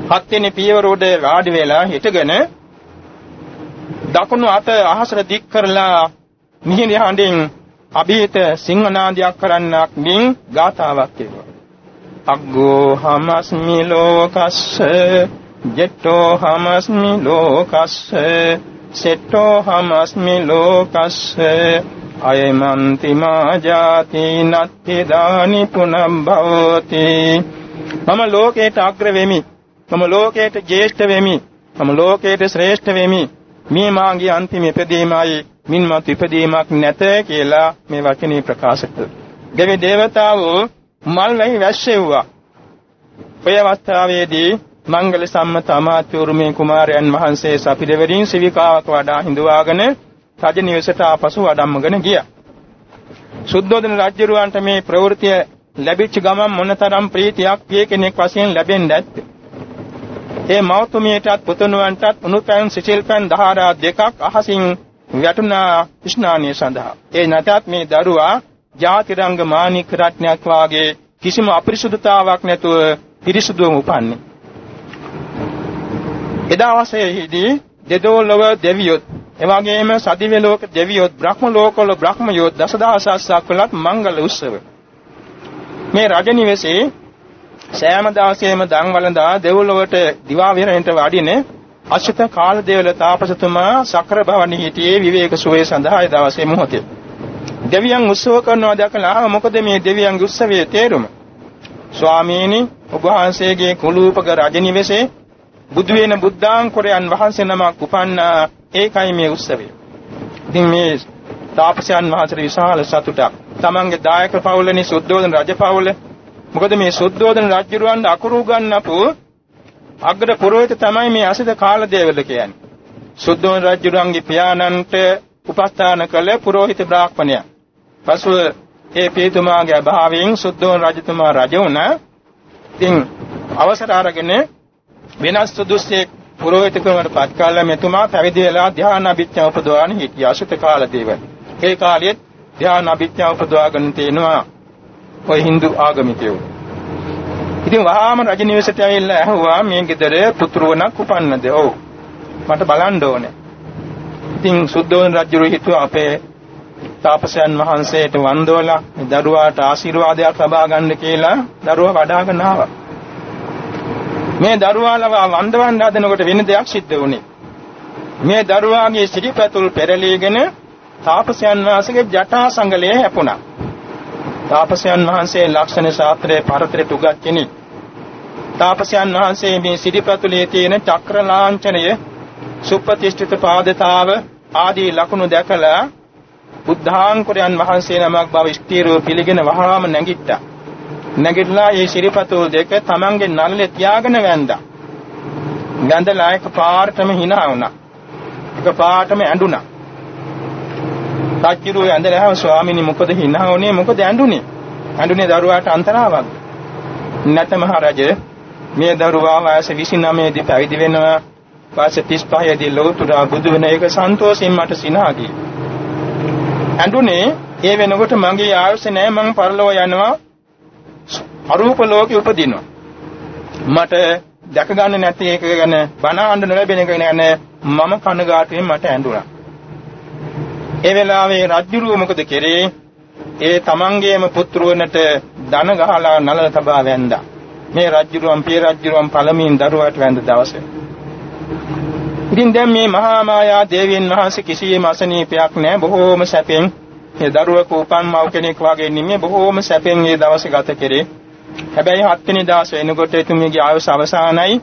හත් වෙනි පියවර උඩ වාඩි වෙලා හිටගෙන දකුණු අත අහසට දික් කරලා මිහිරි හඬින් අභීත සිංහනාදයක් කරන්නක් මින් ගාතාවක් කියනවා. අග්ගෝ හමස්මි ලෝකස්ස ජෙට්ටෝ හමස්මි ලෝකස්ස සෙට්ටෝ හමස්මි ලෝකස්ස. අයමන්ති මා ජාති නත්ති දානි පුනබ්බවති මම ලෝකේට අග්‍ර වෙමි. මම ලෝකේට ජේෂ්ඨ වෙමි. මම ලෝකේට ශ්‍රේෂ්ඨ වෙමි. මේ මාගේ අන්තිම ඉපදීමයි. මින්මත් ඉපදීමක් නැත කියලා මේ වචනේ ප්‍රකාශ කළා. දෙවි දේවතාවෝ මල් වැහි වැස්සෙව්වා. ඔය අවස්ථාවේදී මංගල සම්මත අමාත්‍යවරුමේ කුමාරයන් වහන්සේ සපිරවරින් සිවිකාවක් වඩා හිඳුවාගෙන රජ නිවසට ආපසු වඩම්මගෙන ගියා. සුද්ධෝදන රජුරවන්ට මේ ප්‍රවෘත්තිය ලැබිච්ච ගමන් මොනතරම් ප්‍රීතියක් පිය කෙනෙක් වශයෙන් ලැබෙන්නේ නැත්තේ. ඒ මෞතුමියටත් පුතුණුවන්ටත් උණුපැන් සිසිල්පැන් දහරා දෙකක් අහසින් වැටුණා ස්නානිය සඳහා. ඒ නැතත් මේ දරුවා ජාතිරංග මාණික රත්නයක් වාගේ කිසිම අපිරිසුදුතාවක් නැතුව පිරිසුදුවම උපන්නේ. එදා වශයෙන්දී දෙදෝලව දෙවියොත් එවාගේම සදිව්‍ය ලෝක දෙවියොත් බ්‍රහ්ම ලෝකවල බ්‍රහ්මයොත් දසදහසක් වලත් මංගල උත්සව මේ රජනිවසේ සෑම දාසයේම දන් වළඳා දෙව්ලොවට දිවා විරහෙන්ට වඩින අශිත කාලදේවල තාපසතුමා සක්‍ර භවණී හිටියේ විවේක සුවේ සඳහා ඒ දවසේ මොහොතේ දෙවියන් උත්සව කරනවා දැකලා මොකද මේ දෙවියන්ගේ උත්සවයේ තේරුම ස්වාමීනි ඔබ වහන්සේගේ කුලූපක රජනිවසේ බුදු වෙන බුද්ධාංකුරයන් වහන්සේ නමක් උපන්න ඒකයි මේ උත්සවය. ඉතින් මේ තාපසයන් වහන්සේ විශාල සතුටක්. තමන්ගේ දායක පවුලනේ සුද්ධෝදන රජ පවුල. මොකද මේ සුද්ධෝදන රජුරවන්ට අකුරු ගන්නපු අග්‍ර පුරোহিত තමයි මේ අසිත කාලදේවල කියන්නේ. සුද්ධෝන් රජුරන්ගේ පියාණන්ට උපස්ථාන කළ පුරোহিত බ්‍රාහ්මණයා. පසුව ඒ පියතුමාගේ අභාවයෙන් සුද්ධෝන් රජතුමා රජ වුණා. ඉතින් අවසර අරගෙන වෙනස් සුදුස්සෙක් පුරෝහිතකමට පත් කාලලා මෙතුමා පැවිදි වෙලා ධ්‍යාන අභිඥා උපදවාන හිටියා අසුත කාලදේවල. ඒ කාලෙත් ධ්‍යාන අභිඥා උපදවාගෙන තිනවා ඔය Hindu ආගමිකයෝ. ඉතින් වහාම රජ නිවසට ඇවිල්ලා ඇහුවා මේ ගෙදර පුතුරුවණක් උපන්නද? ඔව්. මට බලන්න ඕනේ. ඉතින් සුද්ධෝදන රජු හිතුවා අපේ තාපසයන් වහන්සේට වන්දෝලා දරුවාට ආශිර්වාදයක් ලබා ගන්න කියලා දරුවා වඩාගෙන ආවා. මේ දරුවාලව වන්දවන්න හදනකොට වෙන දෙයක් සිද්ධ වුණේ. මේ දරුවාගේ සිරිපැතුල් පෙරලීගෙන තාපසයන් වහන්සේගේ ජටා සංගලය හැපුණා. තාපසයන් වහන්සේ ලක්ෂණ ශාස්ත්‍රයේ පරතරට උගත් කෙනෙක්. තාපසයන් වහන්සේ මේ සිරිපැතුලේ තියෙන චක්‍ර ලාංඡනය සුප්‍රතිෂ්ඨිත පාදතාව ආදී ලක්ෂණ දැකලා බුද්ධාංකුරයන් වහන්සේ නමක් බව ස්ථීරව පිළිගෙන වහාම නැගිට්ටා. නැගිටලා මේ ශිරපතෝ දෙක තමන්ගේ නළලේ තියාගෙන වැන්දා. වැඳලා එක පාරටම hina වුණා. එක පාරටම ඇඬුණා. සච්චිරුවේ ඇඳලා ස්වාමීනි මොකද hina වුනේ මොකද ඇඬුනේ? ඇඬුනේ දරුවාට අන්තරාවක්. නැත මහරජ මේ දරුවා වයස 29 දී පැවිදි වෙනවා. වයස 35 දී ලෞතුරා බුදු වෙන එක සන්තෝෂයෙන් මට සිනාගී. ඇඬුනේ ඒ වෙනකොට මගේ ආයුෂ නැහැ මං පරලෝ යනවා අරූප ලෝකෙ උපදිනවා. මට දැක ගන්න නැති එක ගැන බණ අහන්න ලැබෙන එක ගැන මම කනගාටුවෙන් මට ඇඬුණා. ඒ වෙලාවේ රජුරුව මොකද කරේ? ඒ තමන්ගේම පුත්‍රවනට දන ගහලා නලල තබා වැන්දා. මේ රජුරුවන් පිය රජුරුවන් පළමුවෙන් දරුවාට වැඳ දවසේ. ඉතින් දැන් මේ මහා මායා දේවීන් වහන්සේ කිසියම් අසනීපයක් නැහැ බොහෝම සැපෙන් ඒ දරුවක උපන් මව් කෙනෙක් වගේ නෙමෙයි බොහෝම සැපෙන් මේ දවසේ ගත කරේ. හැබැයි හත්වෙනි දාස වෙනකොට එතුමියගේ ආයුෂ අවසానයි.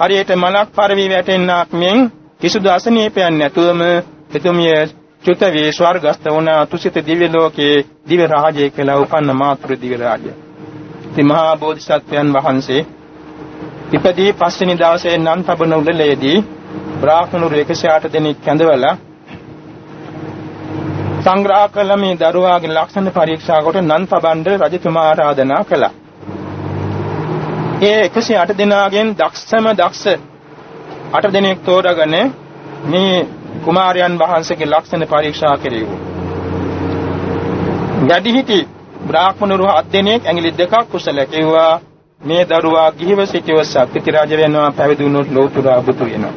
හරියට මලක් පරවි වැටෙන්නක් මෙන් කිසිදු අසනීපයක් නැතුවම එතුමිය චුත වේ ස්වර්ගස්ත වුණ තුසිත දිව්‍ය ලෝකයේ දිව්‍ය රාජ්‍යය කියලා උපන්න මාතෘ දිව්‍ය රාජ්‍ය. ඉතින් මහා බෝධිසත්වයන් වහන්සේ ඉපදී පස්වෙනි දවසේ නම් තබන උළෙලේදී බ්‍රාහ්මණු 108 දෙනෙක් කැඳවලා සංග්‍රහ කළ මේ දරුවාගේ ලක්ෂණ පරීක්ෂා කොට නන් තබන්න රජතුමා ආරාධනා කළා. ඒ 108 දෙනාගෙන් දක්ෂම දක්ෂ 8 දෙනෙක් තෝරාගෙන මේ කුමාරයන් වහන්සේගේ ලක්ෂණ පරීක්ෂා කෙරෙව්වා. වැඩිහිටි බ්‍රාහ්මණවරු හත් දෙනෙක් ඇඟිලි දෙකක් කුසල කිව්වා. මේ දරුවා ගිහිව සිටිව සක්විති රජ වෙනවා පැවිදි වුණොත් ලෝතුරා බුදු වෙනවා.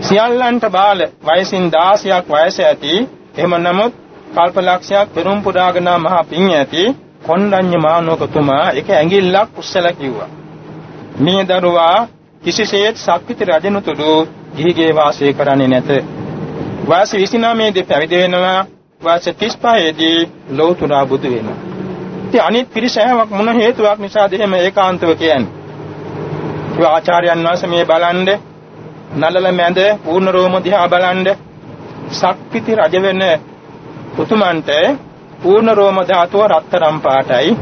සියල්ලන්ට බාල වයසින් 16ක් වයස ඇති. එහෙම නමුත් කල්පලක්ෂයක් පෙරම් පුරාගෙන මහා පිං ඇති කොණ්ඩඤ්ඤ මානවකතුමා එක ඇඟිල්ලක් කුසල කිව්වා. මේ දරුවා කිසිසේත් සක්විති රජනුතුඩු ගිහිගේ වාසය කරන්නේ නැත. වයස 29 දී පැවිදි වෙනවා වයස 35 දී ලෞතුරා බුදු වෙනවා. ඉතින් අනිත් පිරිස හැමක් මොන හේතුවක් නිසාද එහෙම ඒකාන්තව කියන්නේ? ඒ ආචාර්යයන් වහන්සේ මේ බලන්නේ නලල මැද පූර්ණ රෝම දිහා බලන්න ශක්තිති රජ වෙන පුතුමන්ට පූර්ණ රෝම ධාතුව රත්තරම් පාටයි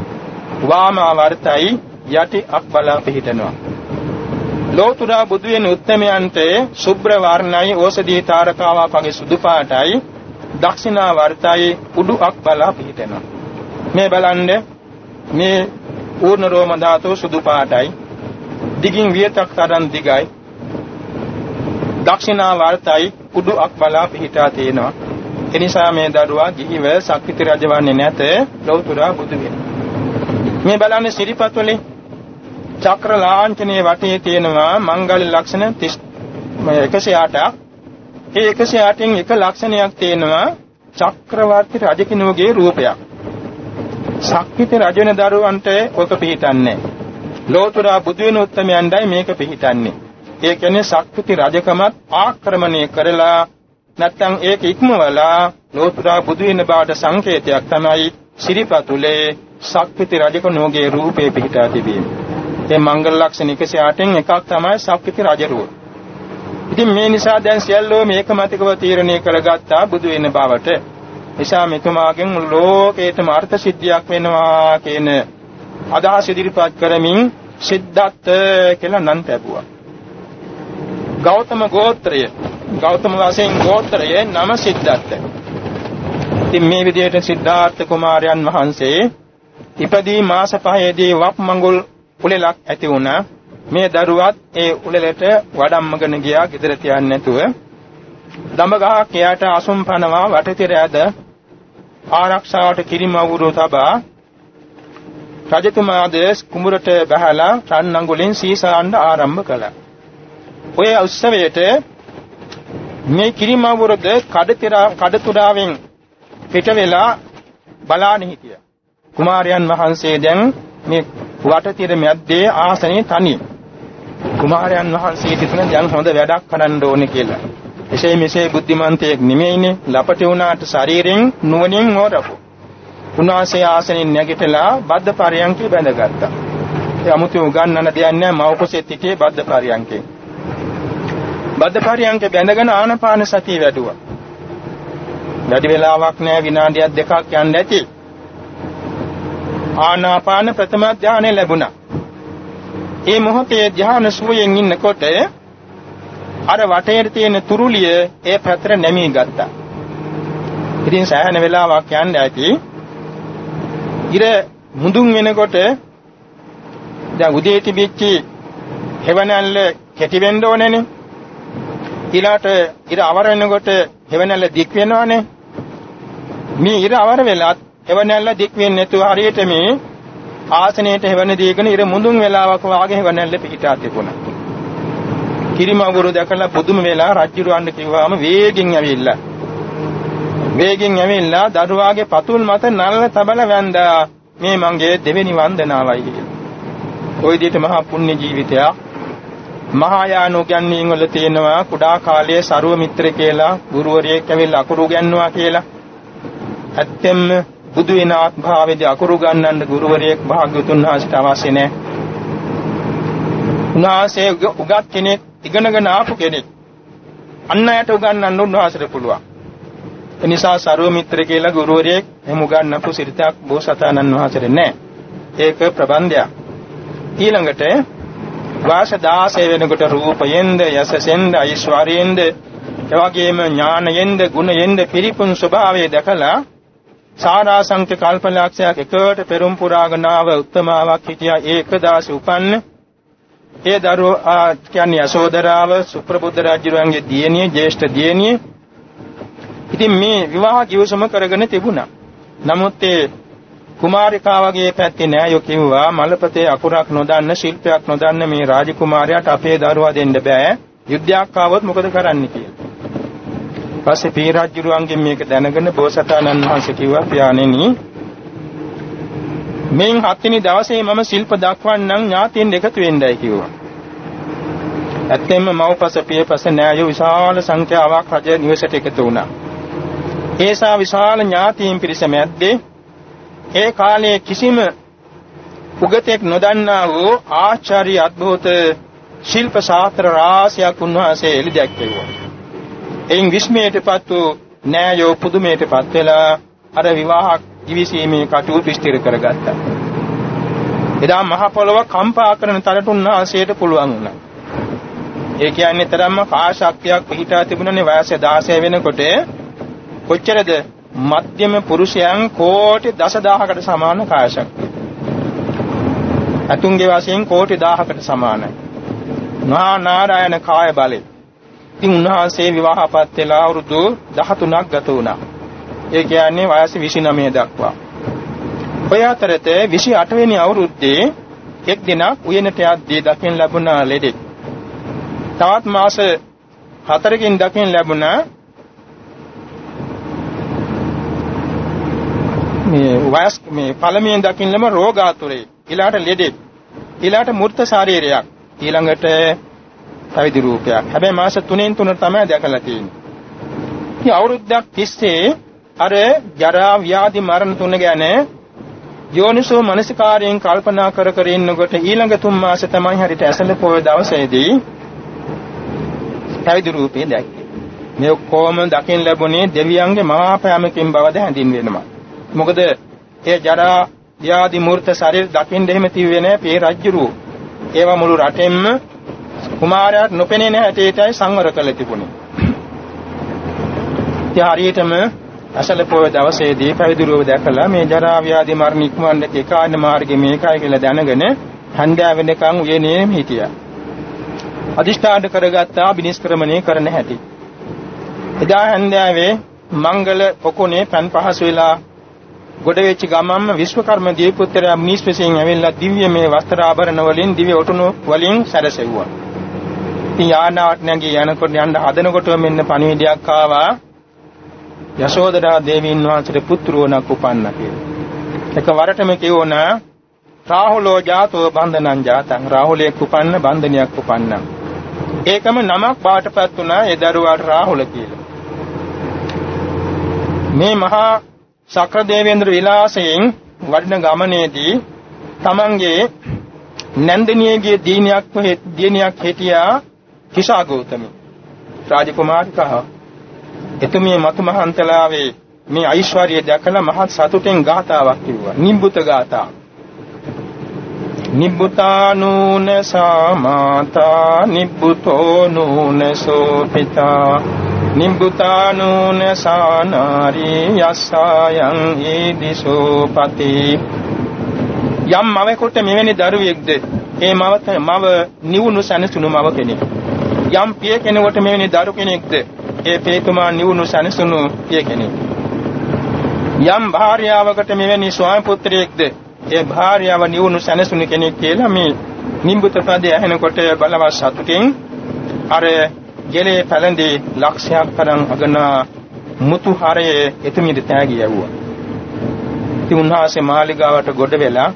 වාමාවර්තයි යටි අක්බලා පිහිටනවා. ලෝතුරා බුදු වෙන උත්තමයන්ට ශුභ්‍ර වර්ණයි ඕසදී තාරකාවක් වගේ සුදු පාටයි දක්ෂිනා වර්තයි උඩු අක්බලා පිහිටනවා. මේ බලන්න මේ පූර්ණ රෝම ධාතුව සුදු පාටයි. දිගින් වියතක් තරම් දිගයි. දක්ෂිනා වර්තයි කුඩු අක්බලා පිහිටා තියෙනවා. එනිසා මේ දරුවා ගිහිව සක්විති රජවන්නේ නැත ලෞතුරා බුදු මේ බලන්නේ සිරිපත් වලින් චක්‍ර ලාංඡනයේ වටේ තියෙනවා මංගල ලක්ෂණ 108ක්. ඒ 108න් එක ලක්ෂණයක් තියෙනවා චක්‍රවර්ති රජ කෙනෙකුගේ රූපයක්. සක්විති රජ වෙන දරුවන්ට ඔක පිහිටන්නේ. ලෝතුරා බුදු වෙන උත්තමයන්ඩයි මේක පිහිටන්නේ. ඒ කියන්නේ ශක්ති රජකමත් ආක්‍රමණය කරලා නැත්නම් ඒක ඉක්මවලා ලෝතුරා බුදු වෙන බවට සංකේතයක් තමයි සිරිපතුලේ ශක්ති රජකනෝගේ රූපේ පිහිටා තිබීම. ඒ මංගල ලක්ෂණ 108න් එකක් තමයි ශක්ති රජරුව. ඉතින් මේ නිසා දැන් සියල්ලෝ මේකමතිකව තීරණය කරගත්තා බුදු වෙන බවට. නිසා මෙතුමාගෙන් ලෝකේටම අර්ථ සිද්ධියක් වෙනවා කියන අදහස ඉදිරිපත් කරමින් සිද්ධාර්ථ කියලා නම් ලැබුවා. ගෞතම ගෝත්‍රය ගෞතම වශයෙන් ගෝත්‍රයේ නම සිද්ධාර්ථ. ඉතින් මේ විදිහට සිද්ධාර්ථ කුමාරයන් වහන්සේ ඉපදී මාස පහේදී වප් මඟුල් උලෙලක් ඇති වුණා. මේ දරුවත් ඒ උලෙලට වඩම්මගෙන ගියා ගෙදර තියන්නේ නැතුව. දඹගහක් එයාට අසුම්පනවා වටතිර ඇද ආරක්ෂාවට කිරිමවුරු තබා රජතුමාද කුඹරට බහලා රන් අඟුලෙන් සීසාන්න ආරම්භ කළා. ඔය උත්සවයට මේ කිරිමවුරද කඩතිරා කඩතුරාවෙන් පිට වෙලා බලාන හිටියා. කුමාරයන් වහන්සේ දැන් මේ වටතිර මැද්දේ ආසනේ තනි. කුමාරයන් වහන්සේ හිතුණ දැන් හොඳ වැඩක් කරන්න ඕනේ කියලා. එසේ මෙසේ බුද්ධිමන්තයෙක් නෙමෙයිනේ. ලපටි වුණාට ශරීරයෙන් නුවණින් හොරපු. උන්වහන්සේ ආසනෙන් නැගිටලා බද්ද පරයන්කේ බැඳගත්තා. ඒ 아무තු උගන්නන දෙයක් නැහැ මව කුසෙත් හිටියේ බද්ද පරයන්කේ. බද්ද පරියන්ක බැඳගෙන ආනපාන සතිය වැඩුවා. වැඩි වෙලාවක් නෑ විනාඩියක් දෙකක් යන්න ඇති. ආනාපාන ප්‍රථම ධානය ලැබුණා. ඒ මොහොතේ ධාන සුවයෙන් ඉන්නකොට අර වටේට තියෙන තුරුලිය ඒ පැත්තට නැමී ගත්තා. ඉතින් සෑහෙන වෙලාවක් යන්න ඇති. ඉර මුදුන් වෙනකොට දැන් උදේ තිබිච්ච හෙවණැල්ල කැටි වෙන්න ඕනේනේ. ඊළාට ඉර අවර වෙනකොට හෙවණැල්ල දික් වෙනවනේ. මේ ඉර අවර වෙලත් හෙවණැල්ල දික් වෙන්නේ නැතුව හරියට මේ ආසනයේට හෙවණ දීගෙන ඉර මුඳුන් වෙලාවක වාගේ හෙවණැල්ල පිහිටා තිබුණා. කිරිමඟුරු දැකලා පුදුම වෙලා රජුරවන්න කිව්වාම වේගෙන් ඇවිල්ලා වේගෙන් ඇවිල්ලා දරුවාගේ පතුල් මත නළල තබල වැන්දා මේ මගේ දෙවෙනි වන්දනාවයි කියලා. ওই විදිහට මහා පුණ්‍ය ජීවිතයක් මහායානෝ ගැන්වීම් වල තියෙනවා කුඩා කාලයේ ਸਰව මිත්‍ර කියලා ගුරුවරයෙක් ඇවිල්ලා අකුරු ගන්නවා කියලා. ඇත්තෙන්ම බුදු වෙන ආත්භාවයේදී අකුරු ගන්නන්න ගුරුවරයෙක් භාග්‍යතුන් වහන්සේට අවශ්‍ය නැහැ. උන්වහන්සේ උගත් කෙනෙක් ඉගෙනගෙන ආපු කෙනෙක්. අන්න යට උගන්වන්න උන්වහන්සේට පුළුවන්. ඒ නිසා ਸਰව මිත්‍ර කියලා ගුරුවරයෙක් එහෙම උගන්වපු සිරිතක් බෝසතාණන් වහන්සේට නැහැ. ඒක ප්‍රබන්ධයක්. ඊළඟට වාස 16 වෙනකොට රූපයෙන්ද යසසෙන්ද ඓශ්වර්යෙන්ද එවැගේම ඥානයෙන්ද ගුණයෙන්ද පිරිපුන් ස්වභාවය දැකලා සාරාංශක කල්පලක්ෂයක් එකට පෙරම් පුරාගෙන ආව උත්තමාවක් හිටියා. ඒකදාස උපන්න. ඒ දරුව කියන්නේ යසෝදරාව සුප්‍රබුද්ධ රජුගේ දියණිය ජේෂ්ඨ දියණිය. ඉතින් මේ විවාහ කිවසම කරගෙන තිබුණා. නමුත් ඒ කුමාරිකාවගේ පැත්තේ නෑයෝ කිව්වා මලපතේ අකුරක් නොදන්න ශිල්පයක් නොදන්න මේ රාජකුමාරයාට අපේ දරුවා දෙන්න බෑ. යුද්ධයක් ආවොත් මොකද කරන්න කියලා. පස්සේ පී රජුරුවන්ගෙන් මේක දැනගෙන බෝසතාණන් වහන්සේ කිව්වා පියාණෙනි මෙන් හත්වෙනි දවසේ මම ශිල්ප දක්වන්නම් ඥාතීන් එකතු වෙන්නයි කිව්වා. ඇත්තෙන්ම මව්පස පියපස නෑයෝ විශාල සංඛ්‍යාවක් රජ නිවසට එකතු වුණා. ඒසා විශාල ඥාතීන් පිරිස මැද්දේ ඒ කාලයේ කිසිම උගතෙක් නොදන්නා වූ ආචාර්ය අද්භූත ශිල්ප ශාස්ත්‍ර රාශියක් උන්වහන්සේ එළි දැක්කේවා. එයින් විස්මයටපත් වූ නෑයෝ පුදුමයටපත් වෙලා අර විවාහක් දිවිසීමේ කටයුතු ස්ථිර කරගත්තා. එදා මහ පොළව කම්පා කරන තරට උන්වහන්සේට පුළුවන් වුණා. ඒ කියන්නේ තරම්ම කාශක්තියක් පිහිටා තිබුණනේ වයස 16 වෙනකොට කොච්චරද මධ්‍යම පුරුෂයන් කෝටි දසදහකට සමාන කායශක්තිය. අතුන්ගේ වශයෙන් කෝටි 1000කට සමානයි. මහා නාරායන කාය බලය. ඉතින් උන්වහන්සේ විවාහපත් වෙලා අවුරුදු 13ක් ගත වුණා. ඒ කියන්නේ වයස 29 දක්වා. ඔය අතරත 28 වෙනි අවුරුද්දේ එක් දිනක් උයනට යද්දී දකින් ලැබුණ ලෙඩෙක්. තවත් මාස 4කින් දකින් ලැබුණ මේ වයස් මේ පළමුවෙන් දකින් ලැබෙන රෝගාතුරේ ඊළාට ලෙඩෙක් ඊළාට මූර්ත ශරීරයක් ඊළඟට පැවිදි රූපයක් හැබැයි මාස 3න් 3 තමයි දැකලා තියෙන්නේ ඉතින් අවුරුද්දක් තිස්සේ අර ජරා ව්‍යාධි මරණ තුන ගැන යෝනිසෝ මනසිකාරයෙන් කල්පනා කර කර ඉන්නකොට ඊළඟ තුන් මාස තමයි හරියට ඇසල පොය දවසේදී පැවිදි රූපේ දැක්කේ. මේ ඔක්කොම දකින් ලැබුණේ දෙවියන්ගේ මවාපෑමකින් බවද හැඳින්වෙනවා. මොකද ඒ ජරා ව්‍යාධි මූර්ත ශරීර දකින්න එහෙම තිව්වේ නැහැ පේ රජ්ජුරුව. ඒවා මුළු රටෙන්ම කුමාරයාට නොපෙනෙන හැටියටයි සංවර කළ තිබුණේ. ඉතින් හරියටම අසල පොය දවසේදී පැවිදිරුව දැකලා මේ ජරා ව්‍යාධි මරණ ඉක්මවන්න ඒකාන මාර්ගෙ මේකයි කියලා දැනගෙන හන්දෑ වෙනකන් උයනේ හිටියා. අදිෂ්ඨාන කරගත්තා බිනිස්ක්‍රමණය කරන හැටි. එදා හන්දෑවේ මංගල පොකුණේ පන් පහසු වෙලා ගොඩ වෙච්ච ගමම්ම විශ්වකර්ම දීපුත්‍රයා මිනිස් වෙසින් ඇවිල්ලා දිව්‍ය මේ වස්ත්‍ර ආභරණ වලින් දිව්‍ය ඔටුනු වලින් සැරසෙව්වා. ඉතින් යානාවට නැගී යනකොට යන්න හදනකොට මෙන්න පණිවිඩයක් ආවා යශෝදරා දේවීන් වහන්සේට පුත්‍රවණක් උපන්නා කියලා. එකවරටම කියවනා රාහුලෝ ජාතෝ බන්ධනං ජාතං රාහුලයෙක් උපන්න බන්ධනයක් උපන්නා. ඒකම නමක් බාටපත් වුණා ඒ දරුවාට රාහුල කියලා. මේ මහා සක්‍ර දේවේන්ද්‍ර විලාසයෙන් වඩන ගමනේදී තමන්ගේ නන්දිනියගේ දීනියක් දීනියක් හිටියා කිසා ගෞතමී රාජකුමාරිකාව එතුමිය මතු මහන්තලාවේ මේ ඓශ්වර්යය දැකලා මහත් සතුටෙන් ගාතාවක් කිව්වා. නිබ්බුත ගාතාව. නිබ්බුතානූන සාමාතා නිබ්බුතෝ නූන සෝපිතා නිබ්බුතානූන සානාරී යස්සයන් ඊදිසෝ පති යම් මවෙකුට මෙවැනි දරුවෙක්ද ඒ මව මව නිවුණු සැනසුණු මව කෙනෙක් යම් පිය කෙනෙකුට මෙවැනි දරු කෙනෙක්ද ඒ පේතුමා නිවුණු සනසුණු පිය කෙනෙක්. යම් භාර්යාවකට මෙවැනි ස්වාමි පුත්‍රයෙක්ද ඒ භාර්යාව නිවුණු සනසුණු කෙනෙක් කියලා මේ නිම්බුත පදයේ ඇහෙනකොට බලවත් සතුටින් අර ජලයේ පැලඳි ලක්ෂයක් තරම් අගන මුතු හරයේ එතුමියට තෑගි යවුවා. ඉතින් උන්වහන්සේ මාලිගාවට ගොඩ වෙලා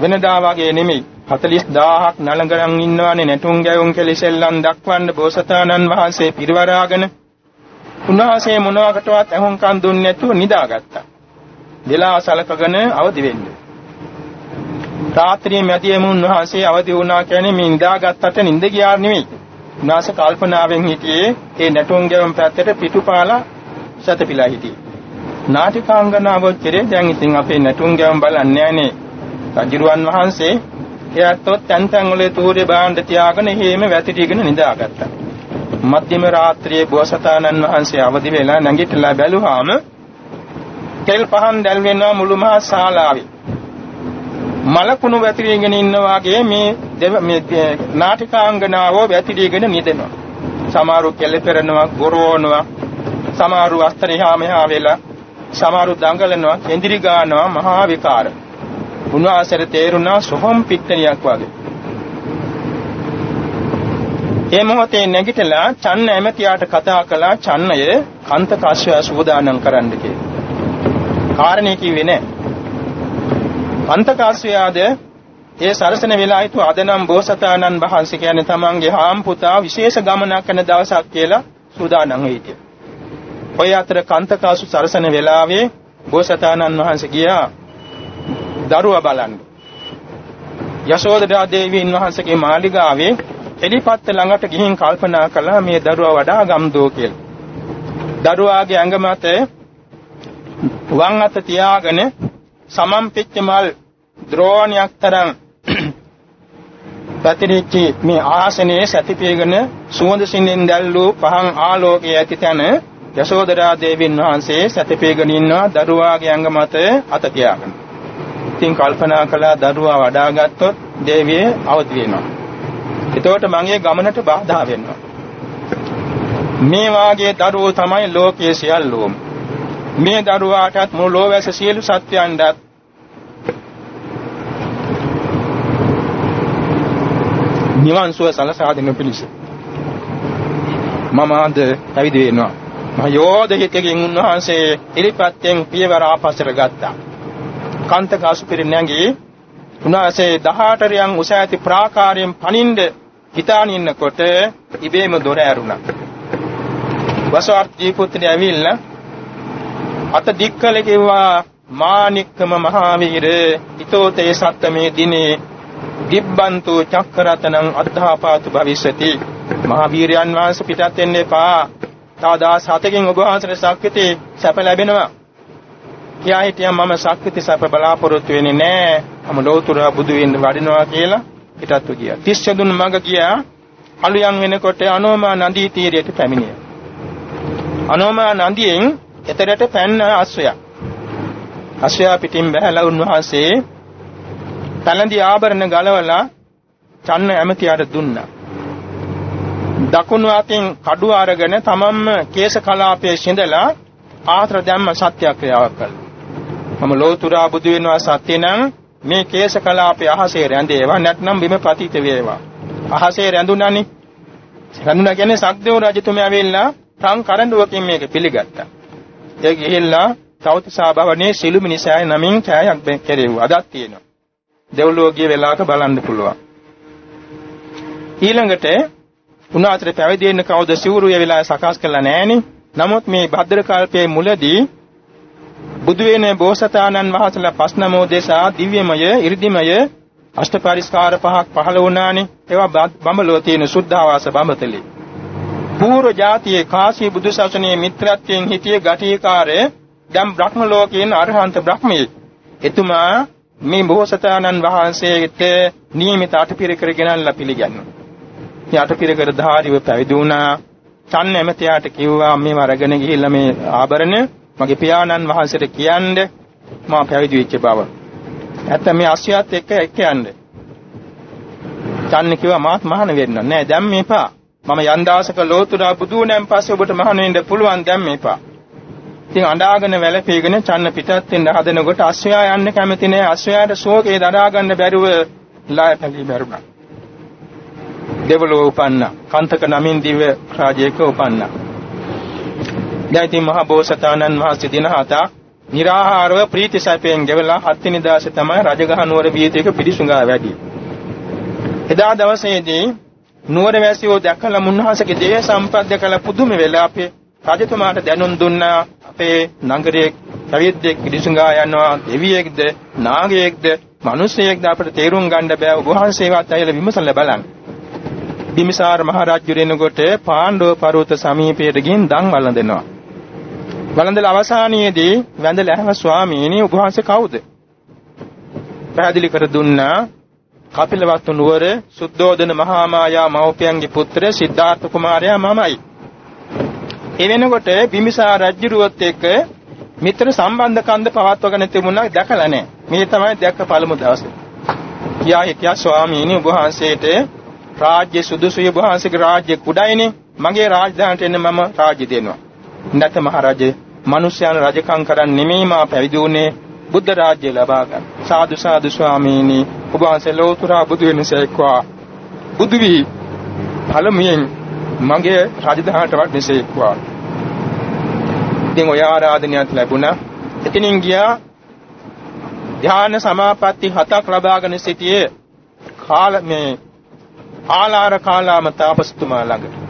වෙනදා වගේ නෙමෙයි 40000ක් නලඟරන් ඉන්නවනේ නැටුම් ගැයුම් කෙලිසෙල්ලන් දක්වන්න බෝසතාණන් වහන්සේ පිරිවරාගෙන උන්වහන්සේ මොනවාකටවත් අහුම්කම් දුන්නේ නැතුව නිදාගත්තා. වෙලා සලකගෙන අවදි වෙන්න. රාත්‍රියේ මැදියම උන්වහන්සේ අවදි වුණා කියන්නේ මේ නිදාගත්තට නිින්ද ගියා නෙමෙයි. උන්වහන්සේ කල්පනාවෙන් හිටියේ ඒ නැටුම් ගැයුම් පැත්තට පිටුපාලා සතපිලා හිටියේ. නාටිකාංගනාව කෙරේ දැන් ඉතින් අපේ නැටුම් ගැයුම් බලන්නේ නැහනේ. රජුරුවන් වහන්සේ එයාටත් තැන් තැන් වල තූර්ය භාණ්ඩ තියාගෙන හේම වැතිටිගෙන නිදාගත්තා. මධ්‍යම රාත්‍රියේ බෝසතාණන් වහන්සේ අවදි වෙලා නැගිටලා බැලුවාම තෙල් පහන් දැල් වෙනවා මුළු මහා ශාලාවේ. මලකුණු වැතිරීගෙන ඉන්න වාගේ මේ මේ නාටිකාංගනාවෝ වැතිරීගෙන නිදෙනවා. සමහරු කෙල පෙරනවා, ගොරවනවා. සමහරු අස්තරිහා මෙහා වෙලා සමහරු දඟලනවා කෙඳිරි ගන්නවා මහා විකාර. උන්වහන්සේට තේරුණා සොහොම් පිට්ටනියක් වගේ. ඒ මොහොතේ නැගිටලා චන්න ඇමතියාට කතා කළා චන්නය කන්ත කාශ්‍යය සූදානම් කරන්න කියලා. කාරණේ කිව්වේ නැහැ. කන්ත කාශ්‍යයාද ඒ සරසන වෙලා හිටු අදනම් බෝසතාණන් වහන්සේ කියන්නේ තමන්ගේ හාම් පුතා විශේෂ ගමනක් කරන දවසක් කියලා සූදානම් වෙයිද. ඔය අතර කන්තකාසු සරසන වෙලාවේ බෝසතාණන් වහන්සේ ගියා දරුවා බලන්න. යශෝදරා දේවීන් වහන්සේගේ මාලිගාවේ එලිපත්ත ළඟට ගිහින් කල්පනා කළා මේ දරුවා වඩා ගම්දෝ කියලා. දරුවාගේ ඇඟ මත වම් අත තියාගෙන සමම් පිච්ච මල් ද්‍රෝණයක් තරම් පැතිරිච්ච මේ ආසනයේ සැතිපීගෙන සුවඳ සින්නෙන් දැල්ලූ පහන් ආලෝකයේ ඇති තැන යශෝදරා දේවින් වහන්සේ සැතපීගෙන ඉන්නවා දරුවාගේ ඇඟ මත අත තියාගෙන. ඉතින් කල්පනා කළා දරුවා වඩා ගත්තොත් දේවිය අවදි වෙනවා. එතකොට මගේ ගමනට බාධා වෙනවා. මේ වාගේ දරුවෝ තමයි ලෝකයේ සියල්ලෝම. මේ දරුවාටත් මුළු ලෝවැස සියලු සත්‍යයන්ටත් නිවන් සුව සලසා දෙන පිණිස මම අද පැවිදි වෙනවා යෝධ හිතකින් උන්වහන්සේ ඉරිපත්යෙන් පියවර ආපස්සට ගත්තා. කාන්තක අසුපිරි නැගී උන්වහන්සේ 18 රියන් උස ඇති ප්‍රාකාරයෙන් පනින්ද හිතාන ඉන්නකොට ඉබේම දොර ඇරුණා. වසවර්ති පුත්‍රය ඇවිල්ලා අත දික්කල කිව්වා මානික්කම මහාවීර ඊතෝතේ සත්තමේ දිනේ දිබ්බන්තු චක්කරතනං අද්ධාපාතු භවිෂති මහාවීරයන් වහන්සේ පිටත් වෙන්න එපා තව දවස් 7කින් ඔබ වහන්සේට ශක්තිය සැප ලැබෙනවා. කියා හිටියම් මම ශක්තිය සැප බලාපොරොත්තු වෙන්නේ නැහැ. මම ලෞතර බුදු වෙන්න වඩිනවා කියලා හිතත්තු ගියා. තිස්සදුන් මඟ ගියා. අලුයන් වෙනකොට අනෝමා නදී තීරයට පැමිණියා. අනෝමා නදියෙන් එතරට පැන්න අශ්වයා. අශ්වයා පිටින් බැහැලා උන්වහන්සේ පැලඳි ආභරණ ගලවලා චන්න ඇමතියට දුන්නා. දකුණු අතින් කඩුව අරගෙන තමන්ම කේශ කලාපයේ සිඳලා ආත්‍ර ධම්ම සත්‍යක්‍රියාවක් කළා. මම ලෝතුරා බුදු වෙනවා සත්‍ය නම් මේ කේශ කලාපයේ අහසේ රැඳේවා නැත්නම් බිම පතිත වේවා. අහසේ රැඳුණානේ. රැඳුණා කියන්නේ සක්දේව රජතුමා ඇවිල්ලා තන් කරඬුවකින් මේක පිළිගත්තා. ඒ ගිහිල්ලා තවතිසා භවනේ සිළුමිනිසාය නමින් ඡායක් කෙරෙව්වා. අදත් තියෙනවා. දෙව්ලොව ගිය වෙලාවක බලන්න පුළුවන්. ඊළඟට උනාතර පැවිදි වෙන්න කවුද සිවුරු ඒ වෙලාවේ සකස් කළා නෑනේ. නමුත් මේ භද්‍ර කල්පයේ මුලදී බුදු වෙන බෝසතාණන් වහන්සේලා පස්නමෝ දේශා දිව්‍යමය 이르දිමය අෂ්ටපරිස්කාර පහක් පහළ වුණානේ ඒවා බඹලෝ තියෙන සුද්ධාවාස බඹතලේ පූර්ව જાතියේ කාශ්‍යප බුදු සසුනේ මිත්‍රත්වයෙන් හිටියේ ගටිකාරේ දැන් බ්‍රහ්ම ලෝකයෙන් අරහන්ත බ්‍රහ්මයේ එතුමා මේ බෝසතාණන් වහන්සේට නියමිත අටපිරිකර ගෙනල්ලා පිළිගන්නවා. මේ අටපිරිකර ධාරිව පැවිදි වුණා. චන්න එමෙතයාට කිව්වා මේව අරගෙන ගිහිල්ලා මේ ආභරණ මගේ පියාණන් වහන්සේට කියන්න මම පැවිදි වෙච්ච බව. නැත්නම් මේ අශ්වයාත් එක්ක එක්ක යන්න. චන්න කිව්වා මාත් මහාන වෙන්න. නෑ දැන් මේපා. මම යන් දාසක ලෝතුරා බුදුණන් පස්සේ ඔබට මහාන වෙන්න පුළුවන් දැන් මේපා. ඉතින් අඬාගෙන වැළපීගෙන චන්න පිටත් වෙන්න හදනකොට අශ්වයා යන්න කැමති නෑ. අශ්වයාට ශෝකේ දරා ගන්න බැරුව ලායපලි බැරුණා. දෙවලෝ උපන්නා. කන්තක නමින් දිව්‍ය රාජයක උපන්නා. දැන් ඉතින් මහ බෝසතාණන් වහන්සේ දින හතක් निराහාරව ප්‍රීති සැපයෙන් ගෙවලා හත්වෙනි දාසේ තමයි රජගහ නුවර බීතියක පිරිසුඟා වැඩි. එදා දවසේදී නුවර වැසියෝ දැකලා මුන්වහන්සේගේ දේහ සම්පත් දැකලා පුදුම වෙලා අපේ රජතුමාට දැනුම් දුන්නා අපේ නගරයේ පැවිද්දෙක් පිරිසුඟා යනවා දෙවියෙක්ද නාගයෙක්ද මිනිසෙක්ද අපිට තේරුම් ගන්න බෑ ඔබ වහන්සේවත් ඇවිල්ලා විමසලා බලන්න. බිම්බිසාර මහ රජුරෙනකොට පාණ්ඩව පර්වත සමීපයට ගින් දන් වළඳනවා. වළඳලා අවසානයේදී වැඳලා අහව ස්වාමීනි ඔබ වහන්සේ කවුද? පැහැදිලි කර දුන්නා කපිලවස්තු නුවර සුද්ධෝදන මහා මායා මෞපියන්ගේ පුත්‍ර සිද්ධාර්ථ කුමාරයා මමයි. ඒ වෙනකොට බිම්බිසාර රජුරුවත් එක්ක මිත්‍ර සම්බන්ධකම්ද පවත්වගෙන තිබුණා දැකලා නැහැ. මේ තමයි දැක්ක පළමු දවසේ. කියා හිටියා ස්වාමීනි ඔබ වහන්සේට රාජ්‍ය සුදුසුය වහන්සේගේ රාජ්‍ය කුඩයිනේ මගේ රාජධානියට එන්න මම රාජ්‍ය දෙනවා නැත මහරජේ මිනිස්යන් රජකම් කරන්නේ නෙමෙයි මා පැවිදි වුණේ බුද්ධ රාජ්‍ය ලබා ගන්න. සාදු සාදු ස්වාමීනි ඔබ වහන්සේ ලෝතුරා බුදු වෙනසේක්වා බුදු වී පළමුවෙන් මගේ රජදහමට වටනසේක්වා. ඉතින් ඔය ආරාධනයත් ලැබුණා. එතනින් ගියා ධ්‍යාන සමාපatti හතක් ලබාගෙන සිටියේ කාල මේ ආලාර කාලාම තාපසතුමා ළඟට.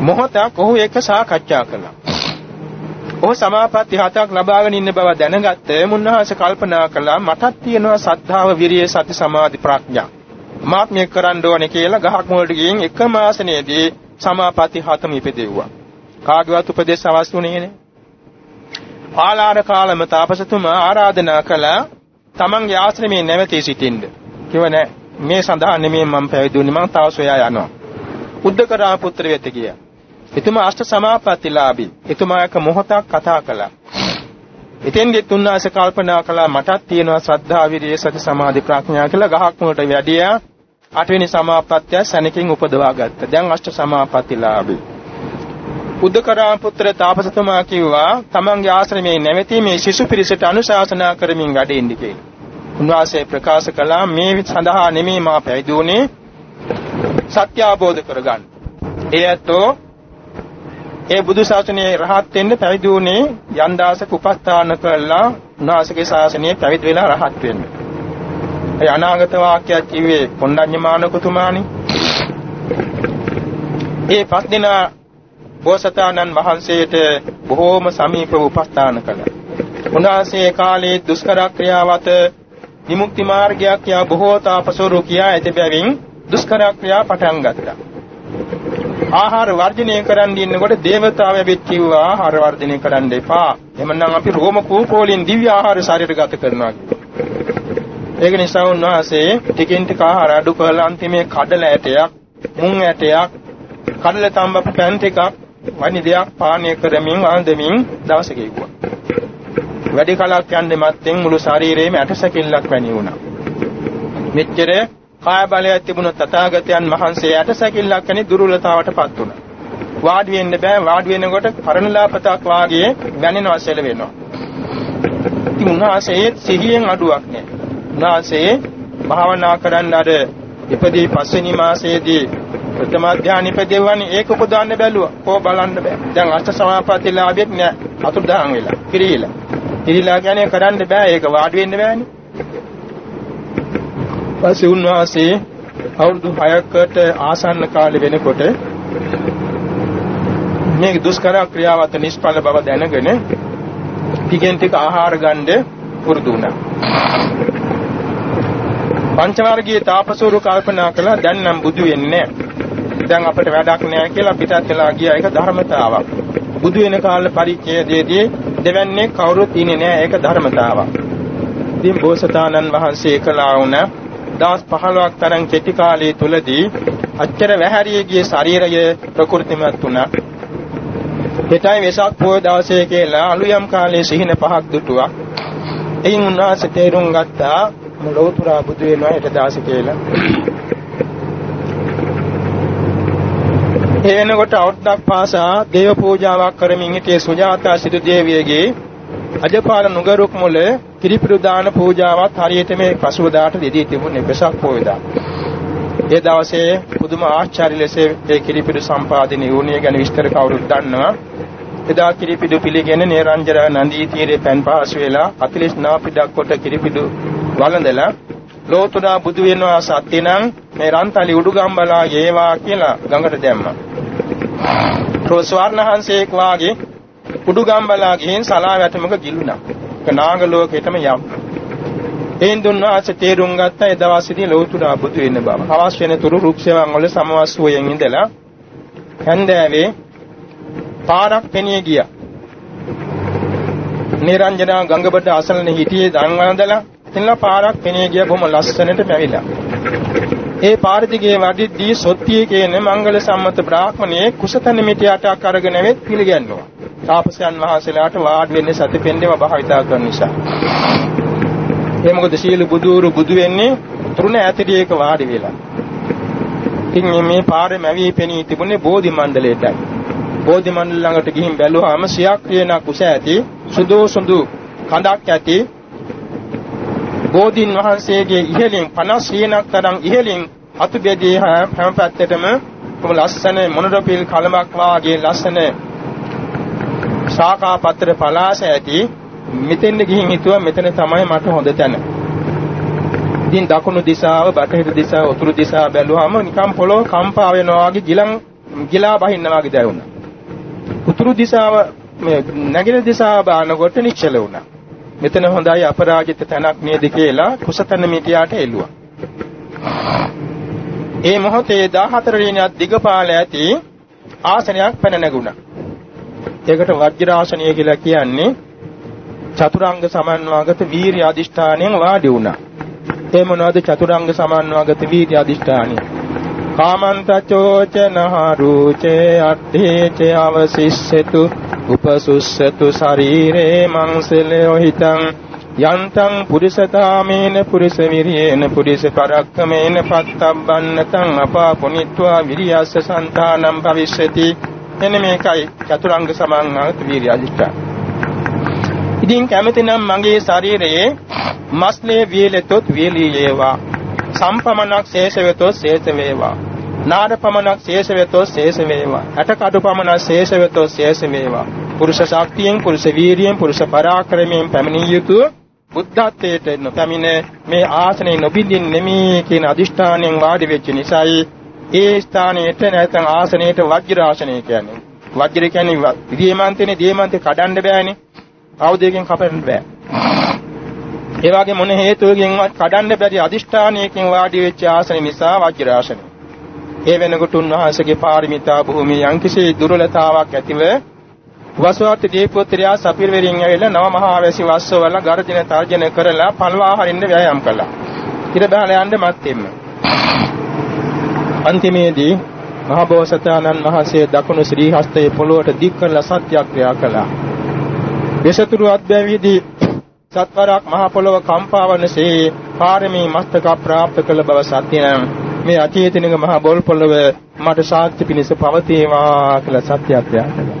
මොහොතක් ඔහු එක සාකච්ඡා කළා. ඔහු සමාපatti හතක් ලබාගෙන ඉන්න බව දැනගත්ත මුන්නහස කල්පනා කළා මටත් තියෙනවා සද්ධාව විරිය සති සමාධි ප්‍රඥා. මාත් මේක කරන්න ඕනේ කියලා ගහක් මුලට ගිහින් එකම ආසනයේදී සමාපatti හතම ඉපදෙව්වා. කාගේවත් උපදේශ අවශ්‍යුනේ නේ. ආලාර කාලම තාපසතුමා ආරාධනා කළා තමන්ගේ ආශ්‍රමයේ නැවතී සිටින්න. කිව නෑ මේ සඳහා නෙමෙයි මම පැවිදුනේ මම තව සොයා යනවා. උද්දකරා පුත්‍ර වෙත ගියා. එතුමා අෂ්ට සමාපත්තිලාභී. එතුමා එක මොහොතක් කතා කළා. එතෙන්දි තුන්වහන්සේ කල්පනා කළා මටත් තියෙනවා ශ්‍රද්ධා විරිය සති සමාධි ප්‍රඥා කියලා ගහක් මුලට වැඩියා. අටවෙනි සමාපත්තිය සැනකින් උපදවා ගත්තා. දැන් අෂ්ට සමාපත්තිලාභී. උද්දකරා පුත්‍ර තාපසතුමා කිව්වා තමන්ගේ ආශ්‍රමයේ නැවතී මේ ශිශු පිරිසට අනුශාසනා කරමින් වැඩෙන්න කියලා. උන්වහන්සේ ප්‍රකාශ කළා මේ සඳහා නෙමෙයි මා පැවිදි වුණේ සත්‍ය අවබෝධ කරගන්න. එයතෝ ඒ බුදු ශාසනයේ රහත් වෙන්න පැවිදි වුණේ යන්දාසක උපස්ථාන කළා උන්වහන්සේගේ ශාසනයේ පැවිදි වෙලා රහත් වෙන්න. ඒ අනාගත වාක්‍යයක් කිව්වේ කොණ්ඩඤ්ඤමානකතුමානි. ඒ පස් දිනා බෝසතාණන් වහන්සේට බොහෝම සමීපව උපස්ථාන කළා. උන්වහන්සේ කාලේ දුෂ්කර ක්‍රියාවත විමුක්ති මාර්ගයක් යා බොහෝ තාපසවරු කියා ඇති බැවින් දුෂ්කර ක්‍රියා පටන් ගත්තා. ආහාර වර්ජනය කරන්න ඉන්නකොට දේවතාවය වෙත් කිව්වා ආහාර වර්ජනය කරන්න එපා. එමනම් අපි රෝම කූපෝලින් දිව්‍ය ආහාර ශරීරගත කරනවා ඒක නිසා උන්වහන්සේ ටිකෙන් ටික ආහාර අඩු කරලා අන්තිමේ කඩල ඇටයක්, මුං ඇටයක්, කඩල තඹපු පැන් ටිකක් වනි දෙයක් පානය කරමින් ආන්දමින් දවස ගෙවුවා. වැඩි කලක් යන්නේ මත්තෙන් මුළු ශරීරයේම ඇටසැකිල්ලක් වැනි වුණා. මෙච්චර කාය බලයක් තිබුණු තථාගතයන් වහන්සේ ඇටසැකිල්ලක් වැනි දුර්වලතාවටපත් වුණා. වාඩි වෙන්න බෑ වාඩි වෙනකොට පරණලාපතක් වාගේ වැනෙනවා සෙල වෙනවා. ඉතින් උන්වහන්සේ සිහියෙන් අඩුවක් නෑ. උන්වහන්සේ භාවනා කරන්න අර ඉපදී පස්වෙනි මාසයේදී ප්‍රථම ධානය ඉපදෙවන්නේ ඒක උපදවන්න බැලුවා. කෝ බලන්න බෑ. දැන් අෂ්ට සමාපත්තිලාභෙත් නෑ. අතුරුදහන් වෙලා. පිරීලා. පිරීලා කියන්නේ කරන්න බෑ. ඒක වාඩි වෙන්න බෑනේ. පස්සේ උන්වහන්සේ අවුරුදු 6කට ආසන්න කාලෙ වෙනකොට මේ දුෂ්කර ක්‍රියාවත් නිෂ්ඵල බව දැනගෙන ටිකෙන් ටික ආහාර ගන්න පුරුදු වුණා. පංචවර්ගීය තාපසවරු කල්පනා කළා දැන් නම් බුදු වෙන්නේ දැන් අපිට වැඩක් නැහැ කියලා පිටත් වෙලා ගියා ඒක ධර්මතාවක්. බුදු වෙන කාල පරිච්ඡේදයේදී දෙවන්නේ කවුරුත් ඉන්නේ නැහැ ඒක ධර්මතාවක්. ඉතින් බෝසතාණන් වහන්සේ කළා වුණ දවස් 15ක් තරම් කෙටි කාලය තුලදී අච්චර වැහැරිය ගිය ශරීරය ප්‍රකෘතිමත් වුණා. හෙටයි වෙසක් පොය දවසේ කියලා අලුයම් කාලයේ සිහින පහක් දුටුවා. එයින් උන්වහන්සේ තේරුම් ගත්තා ලෝතුරා බුදු වෙනවා හෙට දවසේ කියලා. ඒ වෙනකොට අවුරුද්දක් පාසා දේව පූජාවක් කරමින් සිටියේ සුජාතා සිටු දේවියගේ අජපාල නුගරුක් මුල කිරිපිරු දාන පූජාවත් හරියට මේ පසුවදාට දෙදී තිබුණේ වෙසක් පොයදා. ඒ දවසේ පුදුම ආශ්චර්ය ලෙස ඒ කිරිපිරු සම්පාදනය වුණේ ගැන විස්තර කවුරුත් දන්නවා. එදා කිරිපිඩු පිළිගෙන නේරංජර නදී තීරේ පෑන් පහසු වෙලා 49 පිටක් කොට කිරිපිඩු වළඳලා ලෝතුරා බුදු වෙනවා සත්‍ය නම් මේ රන්තලි උඩුගම්බලා යේවා කියලා ගඟට දැම්මා. රෝස්වර්ණහන්සේක් වාගේ උඩුගම්බලා ගිහින් සලා වැටමක ගිලුණා. ඒක නාග ලෝකෙටම යම්. එයින් දුන්නාසේ තේරුම් ගත්ත ඒ දවසේදී ලෝතුරා බුදු වෙන බව. අවශ්‍ය වෙන තුරු රුක්ෂයන් වල සමවස්සුවෙන් ඉඳලා හන්දෑවේ පාරක් පෙනී ගියා. නිරංජනා ගංගබඩ අසලනේ හිටියේ දන් වන්දලා එතන පාරක් පෙනී ගියා බොහොම ලස්සනට පැවිලා. ඒ පාර දිගේ වඩිද්දී සොත්තියේ කියන මංගල සම්මත බ්‍රාහ්මණයේ කුසතන මිටියටක් අරගෙන වෙත් පිළිගන්නවා. තාපසයන් වහන්සේලාට වාඩි වෙන්නේ සතිපෙන්දේම භාවිතා කරන නිසා. ඒ මොකද සීල බුදුරු බුදු වෙන්නේ තුරුණ ඇතිරියක වාඩි වෙලා. ඉතින් මේ පාරේ මැවි පෙනී තිබුණේ බෝධි මණ්ඩලයටයි. බෝධි මණ්ඩල ළඟට ගිහින් බැලුවාම සියක් කියන කුස ඇති සුදු සුදු කඳක් ඇති බෝධින් වහන්සේගේ ඉහළින් 50 සීනක් තරම් ඉහළින් අතු බෙදී හැම පැත්තටම කොම ලස්සන මොනරපිල් කලමක් වාගේ ලස්සන ශාඛා පත්‍ර පලාස ඇති මෙතෙන්ද ගිහින් හිතුවා මෙතන තමයි මට හොඳ තැන. ඉතින් දකුණු දිශාව, බටහිර දිශාව, උතුරු දිශාව බැලුවාම නිකම් පොළොව කම්පා වෙනවා වගේ ගිලන් ගිලා බහින්නා වගේ දැනුණා. උතුරු දිශාව මේ නැගින දිශාව බලනකොට නිශ්චල වුණා. මෙතන හොඳයි අපරාජිත තැනක් නේද කියලා කුසතන මිටියාට එළුවා. ඒ මොහොතේ 14 වෙනියක් දිගපාල ඇති ආසනයක් පැන නැගුණා. ඒකට වජ්‍රාසනය කියලා කියන්නේ චතුරාංග සමන්වාගත වීර්ය අදිෂ්ඨානයෙන් වාඩි වුණා. ඒ මොනවද චතුරාංග සමන්වාගත වීර්ය අදිෂ්ඨානය? කාමන්තචෝච නහරුචේ අට්ඨේච අවසිස්සතු උපසුස්සතු ශරීරේ මංසලෝ හිතං යන්තං පුරිසතාමේන පුරිස විරියේන පුරිස පරක්කමේන පත්තබ්බන්නතං අපා පුනිත්වා විරියස්ස සන්තානම් භවිෂ්‍යති එන්න මේකයි චතුරාංග සමන්නාගත වීර්ය අධිෂ්ඨාන. ඉතින් කැමතිනම් මගේ ශරීරයේ මස්නේ වියලෙතොත් වියලී වේවා. සම්පමනක් ශේෂ වෙතොත් ශේෂ වේවා. නාඩ පමණක් ශේෂ වෙතොත් ශේෂ වේවා. ඇට කඩු පමණක් ශේෂ වෙතොත් ශේෂ වේවා. පුරුෂ ශක්තියෙන්, පුරුෂ වීරියෙන්, පුරුෂ පරාක්‍රමයෙන් පැමිණිය යුතු බුද්ධත්වයට නොපැමිණ මේ ආසනේ නොබින්දින් නෙමී කියන අදිෂ්ඨානයෙන් වාඩි වෙච්ච නිසායි ඒ ස්ථානයට නැත්නම් ආසනයට වජ්‍ර ආසනය කියන්නේ. වජ්‍ර කියන්නේ දියමන්තනේ දියමන්තේ කඩන්න බෑනේ. ආයුධයකින් කපන්න බෑ. ඒ වගේ මොන හේතුවකින්වත් කඩන්න බැරි අදිෂ්ඨානයකින් වාඩි වෙච්ච ආසන නිසා වජ්‍ර ආසනය. ඒ වෙනකොට උන්වහන්සේගේ පාරමිතා භූමිය යම්කිසි දුර්වලතාවක් ඇතිව වසවාත් දීපෝත්‍රයා සපිරවරින් ඇවිල්ලා නව මහා වැසි වස්සවල ගර්ජන තර්ජන කරලා පල්වා හරින්න ව්‍යායාම් කළා. ඉර බහලා යන්න මැත්තේම. අන්තිමේදී මහ බෝසතාණන් වහන්සේ දකුණු ශ්‍රී හස්තයේ පොළොවට දික් කරලා සත්‍යක්‍රියා කළා. දේශතුරු අධ්‍යයවිදී සත්වරක් මහ පොළොව කම්පාවනසේ පාරමී මස්තක ප්‍රාප්ත කළ බව සත්‍යනම් මේ අතීතනික මහ බොල් පොළොව මට සාක්ෂි පිණිස පවතිවා කියලා සත්‍යක්‍රියා කළා.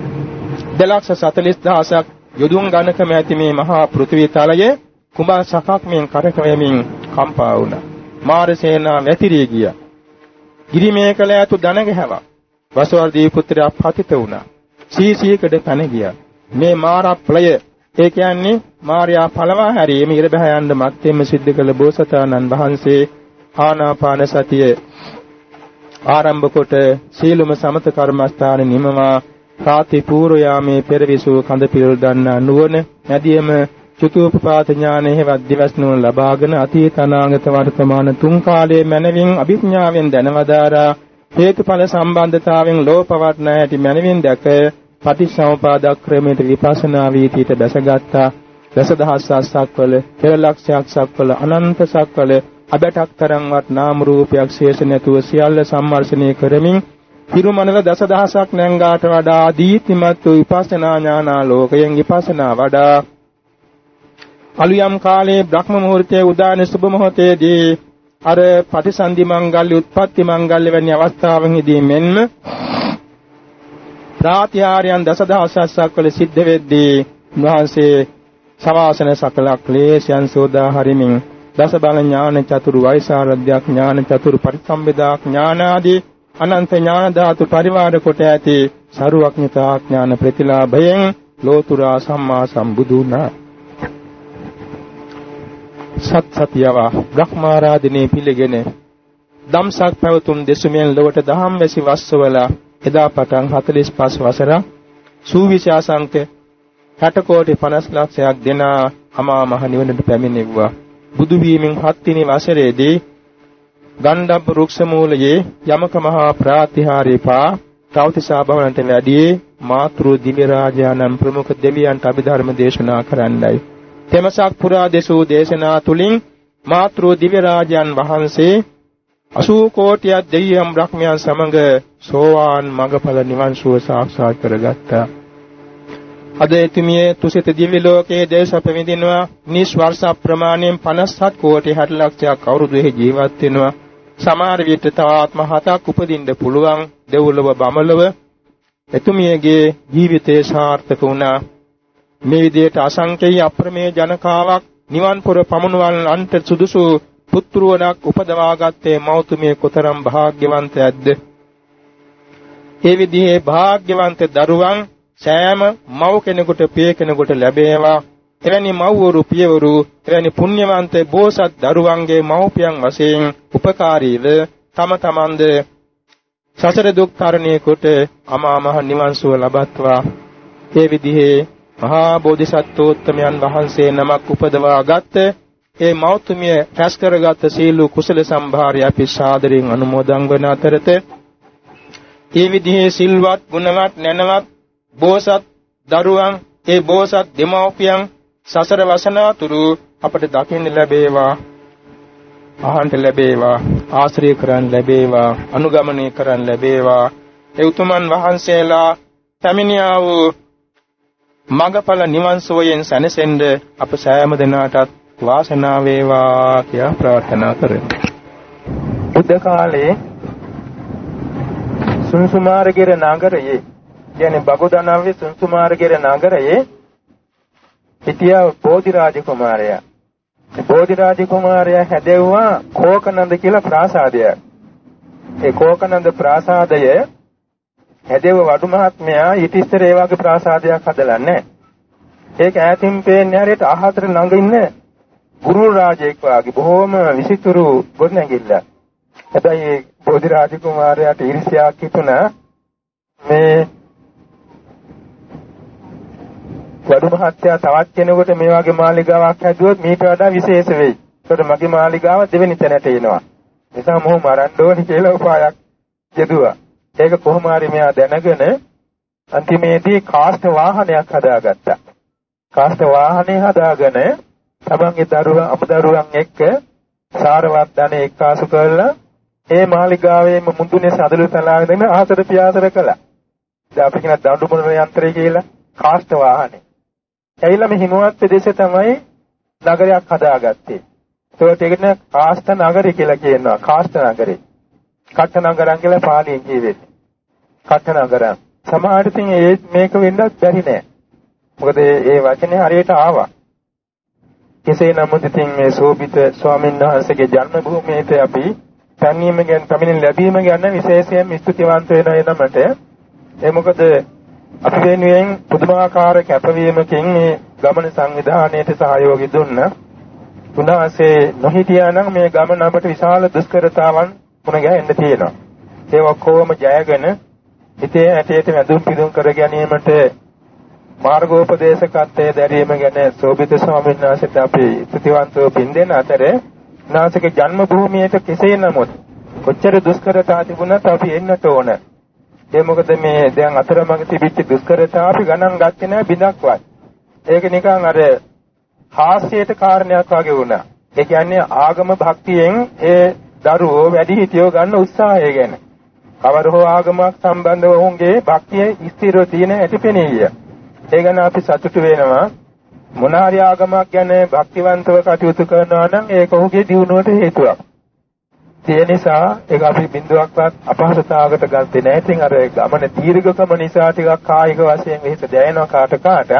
දලක්ෂ 40000ක් යොදුන් ගණකම ඇති මේ මහා පෘථිවි තලයේ කුඹා සකක් මෙන් කරකවමින් කම්පා වුණා. මාරසේනා වැතිරී ගියා. ගිරිමේකල ඇතු දන ගැහැවා. වසවර්දී පුත්‍රයා පතිත වුණා. සීසීකඩ පැන ගියා. මේ මාර ප්‍රය ඒ කියන්නේ මාර්යා පළවා හැරීම ඉර බහ යන්න මැත්තේම සිද්ධ කළ බෝසතාණන් වහන්සේ ආනාපාන සතිය ආරම්භ කොට සීලම සමත කර්මස්ථාන නිමවා සාති පූර්ව යාමේ පෙරවිසූ කඳ පිරල් දන්නා නුවණ නැදියම චතුූපපාත ඥානෙ හෙවත් දිවස්නුව ලබාගෙන අතීත අනාගත වර්තමාන තුන් කාලයේ මනවින් අභිඥාවෙන් දැනවදාරා හේතුඵල සම්බන්ධතාවෙන් ලෝපවත් නැහැටි මනවින් දැක පටිච්චසමුපාද ක්‍රමයට විපස්සනා වීතියට බැසගත්තා. දසදහස් සක්වල පෙර ලක්ෂයක් සක්වල අනන්ත සක්වල අබටක් තරම්වත් නාම රූපයක් ශේෂ නැතුව සියල්ල සම්මර්ෂණය කරමින් පිරුමනල දසදහසක් නැංගාට වඩා දීප්තිමත් වූ විපස්සනා ඥානා ලෝකයෙන් විපස්සනා වඩා. අලුයම් කාලේ බ්‍රහ්ම මුහූර්තයේ උදාන සුබ මොහොතේදී අර පටිසන්ධි මංගල්‍ය උත්පත්ති මංගල්‍ය වැනි අවස්ථාවෙහිදී මෙන්ම ප්‍රාතිහාර්යයන් දසදහසක් වල සිද්ධ වෙද්දී උන්වහන්සේ සවාසන සකල ක්ලේශයන් සෝදා හරිමින් දස බල ඥාන චතුරු වෛසාරද්‍යක් ඥාන චතුරු පරිසම්බෙදා ඥානාදී අනන්ත ඥාන ධාතු පරිවාර කොට ඇති සරුවක්ඥතා ඥාන ප්‍රතිලාභයෙන් ලෝතුරා සම්මා සම්බුදුනා සත් සතියව බ්‍රහ්මාරාධනේ පිළිගෙන දම්සක් පැවතුම් දෙසුමෙන් ලොවට දහම් වැසි වස්සවල එදා පටන් 45 වසර සූවිසාසංක 60 කෝටි 50 ලක්ෂයක් දෙන අමා මහ නිවනට පැමිණෙව්වා. බුදු වීමෙන් 7 වෙනි වසරේදී ගණ්ඩබ්බ රුක්ෂ මූලයේ යමක මහා ප්‍රාතිහාරීපා තවතිසා භවනට වැඩියේ මාතෘ දිව්‍ය රාජානම් ප්‍රමුඛ දෙවියන්ට අභිධර්ම දේශනා කරන්නයි. තෙමසක් පුරා දෙසූ දේශනා තුලින් මාතෘ දිව්‍ය රාජයන් වහන්සේ 80 කෝටියක් දෙවියන් බ්‍රහ්මයන් සමග සෝවාන් මඟඵල නිවන් සුව සාක්ෂාත් කරගත්තා. අද එතුමිය තුසිත දිව්‍ය ලෝකයේ දේශප විඳිනවා නිස්වර්ෂ ප්‍රමාණයෙන් 57 කෝටි 60 ලක්ෂයක් අවුරුදු ජීවත් වෙනවා. සමහර විට තව ආත්ම හතක් උපදින්න පුළුවන් දෙව්ලොව බමලොව එතුමියගේ ජීවිතේ සාර්ථක වුණා. මේ විදිහට අසංකේය අප්‍රමේය ජනකාවක් නිවන් පුර පමුණුවන්නන්ට සුදුසු පුත්‍රවණක් උපදවාගත්තේ මෞතුමිය කොතරම් වාග්යවන්තයක්ද ඒ විදිහේ වාග්යවන්ත දරුවන් සෑම මව් කෙනෙකුට පිය කෙනෙකුට ලැබේවා. එවැනි මව්වරු පියවරු එවැනි පුණ්‍යවන්ත බෝසත් දරුවන්ගේ මව්පියන් වශයෙන් උපකාරීව තම තමන්ද සසර දුක් තරණය කොට අමා මහ නිවන් සුව ලබත්වා. ඒ විදිහේ මහා බෝධිසත්වෝත්තමයන් වහන්සේ නමක් උපදවා ගත්ත ඒ මෞතුමිය රැස් කරගත් සීල කුසල සම්භාරය අපි සාදරයෙන් අනුමෝදන් වන අතරත. ඒ විදිහේ සිල්වත් ගුණවත් නැනවත් බෝසත් දරුවන් ඒ බෝසත් දෙමව්පියන් සසර වසනාතුරු අපට දකින්න ලැබේවා අහන්න ලැබේවා ආශ්‍රය කරන් ලැබේවා අනුගමනය කරන් ලැබේවා ඒ උතුමන් වහන්සේලා පැමිණියා වූ මගඵල නිවන් සෝයෙන් සැනසෙන්න අප සෑම දිනාටත් වාසනාව වේවා කියා ප්‍රාර්ථනා කරමි. බුද්ධ කාලේ සුන්සුමාරගිර නගරයේ කියන්නේ බගොදනාවේ සුන්සුමාරගිර නගරයේ හිටියා බෝධිරාජ කුමාරයා. බෝධිරාජ කුමාරයා හැදෙව්වා කෝකනන්ද කියලා ප්‍රාසාදයක්. ඒ කෝකනන්ද ප්‍රාසාදය හැදෙව වඩු මහත්මයා ඊට ඉස්සර ඒ වගේ ප්‍රාසාදයක් හදලා නැහැ. ඒක ඈතින් පේන්නේ හරියට අහතර ළඟ ඉන්න ගුරු රාජෙක් වාගේ බොහොම විසිතුරු ගොඩනැගිල්ල. හැබැයි බෝධි රාජ කුමාරයාට ඊර්ෂ්‍යාවක් හිතුණා මේ වඩු මහත්තයා තවත් කෙනෙකුට මේ වගේ මාලිගාවක් හැදුවොත් මීට වඩා විශේෂ වෙයි. ඒකට මගේ මාලිගාව දෙවෙනි තැනට එනවා. නිසා මොහු මරන්න ඕනි කියලා උපායක් යෙදුවා. ඒක කොහොම හරි මෙයා දැනගෙන අන්තිමේදී කාස්ට වාහනයක් හදාගත්තා. කාස්ට වාහනේ හදාගෙන තමන්ගේ දරුවා අමුදරුවන් එක්ක සාරවත් ධනෙ එක්කාසු කරලා ඒ මාලිගාවේම මුදුනේ සදළු තලාගෙන ආසර පියාසර කළා. දැන් අපි කියන දඬු මොන යන්ත්‍රය කියලා කාස්ට වාහනේ. ඇවිල්ලා මේ හිමවත් ප්‍රදේශය තමයි නගරයක් හදාගත්තේ. ඒකට ඒකට කාස්ට නගරය කියලා කියනවා. කාස්ට නගරය. කට්ට නගරන් කියලා පාලියෙන් කියවෙන්නේ. කට්ට නගරන්. සමහරට ඉතින් මේක වෙන්නත් බැරි නෑ. මොකද මේ වචනේ හරියට ආවා. කෙසේ නමුත් ඉතින් මේ සෝබිත ස්වාමීන් වහන්සේගේ ජන්ම භූමියට අපි පැමිණීම ගැන පැමිණෙන ලැබීම ගැන විශේෂයෙන් ස්තුතිවන්ත වෙන එනමට ඒ මොකද අපි වෙනුවෙන් පුදුමාකාර කැපවීමකින් මේ ගමන සංවිධානයට සහයෝගය දුන්න. උන්වහන්සේ නොහිටියා නම් මේ ගමන අපට විශාල දුෂ්කරතාවන් මුණ ගැහෙන්න තියෙනවා. ඒ ඔක්කොම ජයගෙන හිතේ ඇටයට වැදුම් පිදුම් කර ගැනීමට මාර්ගෝපදේශකත්වයේ දැරීම ගැන සෝබිත ස්වාමීන් වහන්සේට අපි ප්‍රතිවන්තව පින්දෙන අතරේ නාසික ජන්ම භූමියට කෙසේ නමුත් කොච්චර දුෂ්කරතා තිබුණත් අපි එන්නට ඕන. ඒ මොකද මේ දැන් අතරමඟ තිබිච්ච දුෂ්කරතා අපි ගණන් ගත්තේ නැහැ බිඳක්වත්. ඒක නිකන් අර හාස්‍යයට කාරණයක් වගේ වුණා. ඒ කියන්නේ ආගම භක්තියෙන් ඒ දරුවෝ වැඩිහිටියෝ ගන්න උත්සාහය ගැන. කවර හෝ ආගමක් සම්බන්ධව ඔවුන්ගේ භක්තිය ස්ථිරව තියෙන ඇති පෙනීය. ඒ ගැන අපි සතුටු වෙනවා. මොනාරි ආගමක් ගැන භක්තිවන්තව කටයුතු කරනවා නම් ඒක ඔහුගේ දියුණුවට හේතුවක්. ඒ නිසා ඒක අපි බිඳුවක්වත් අපහසුතාවකට ගත්තේ නැහැ. ඉතින් අර ගමන දීර්ඝකම නිසා ටිකක් කායික වශයෙන් විහිස දැනෙනවා කාට කාට.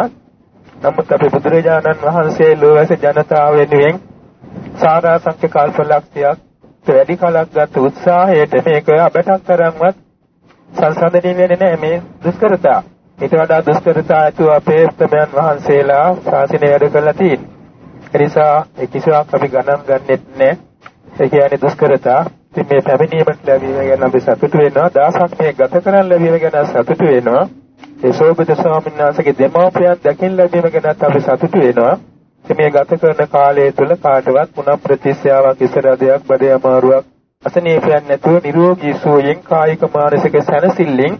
නමුත් අපි බුදුරජාණන් වහන්සේ ලෝවැස ජනතාව වෙනුවෙන් සාරා සංඛ්‍ය කල්පලක්ෂයක් වැඩි කලක් ගත උත්සාහයට මේක අපටක් තරම්වත් සංසන්දනය වෙන්නේ නැහැ මේ දුෂ්කරතා. ඊට වඩා දුෂ්කරතා ඇතුව අපේ උත්තමයන් වහන්සේලා ශාසනය වැඩ කරලා තියෙනවා. ඒ නිසා ඒ කිසිවක් අපි ගණන් ගන්නෙත් නැහැ. ඒ කියන්නේ දුෂ්කරතා. ඉතින් මේ පැමිණීමට ලැබීම ගැන අපි සතුටු වෙනවා. දහසක් මේ ගත කරන් ලැබීම ගැන සතුටු වෙනවා. ඒ සෝබිත ස්වාමීන් වහන්සේගේ දෙමව්පියන් දැකින් ලැබීම ගැනත් අපි සතුටු වෙනවා. මේ ගත කරන කාලය තුළ කාටවත් පුනః ප්‍රතිස්යාවක් ඉසරදයක් බඩේ අමාරුවක් අසනීපයක් නැතුව නිරෝගී සුවයෙන් කායික මානසික සැනසෙල්ලෙන්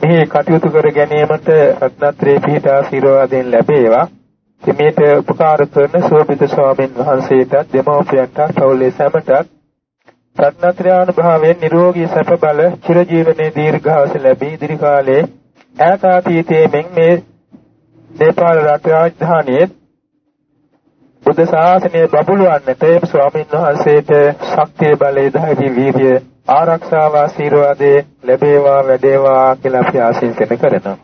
මේ කටයුතු කර ගැනීමට රත්නත්‍රේ පිහිට ආශිර්වාදයෙන් ලැබේවා. මේට උපකාර කරන සුවපිත ස්වාමීන් වහන්සේට දෙමව්පියන්ට සෞලේ සැමටත් රත්නත්‍රානුභාවයෙන් නිරෝගී සැප බල චිරජීවනයේ දීර්ඝාස ලැබී ඉදිරි කාලේ ඈතාතීතයේ මෙන් මේ නේපාල රට රාජධානියේ බුද්ධ ශාසනය බබළුවන්නට ඒ ස්වාමීන් වහන්සේට ශක්තිය බලය ධෛර්ය වීර්ය ආරක්ෂාව ආශිර්වාදේ ලැබේවා වැඩේවා කියලා අපි ආශිර්වාද කරනවා.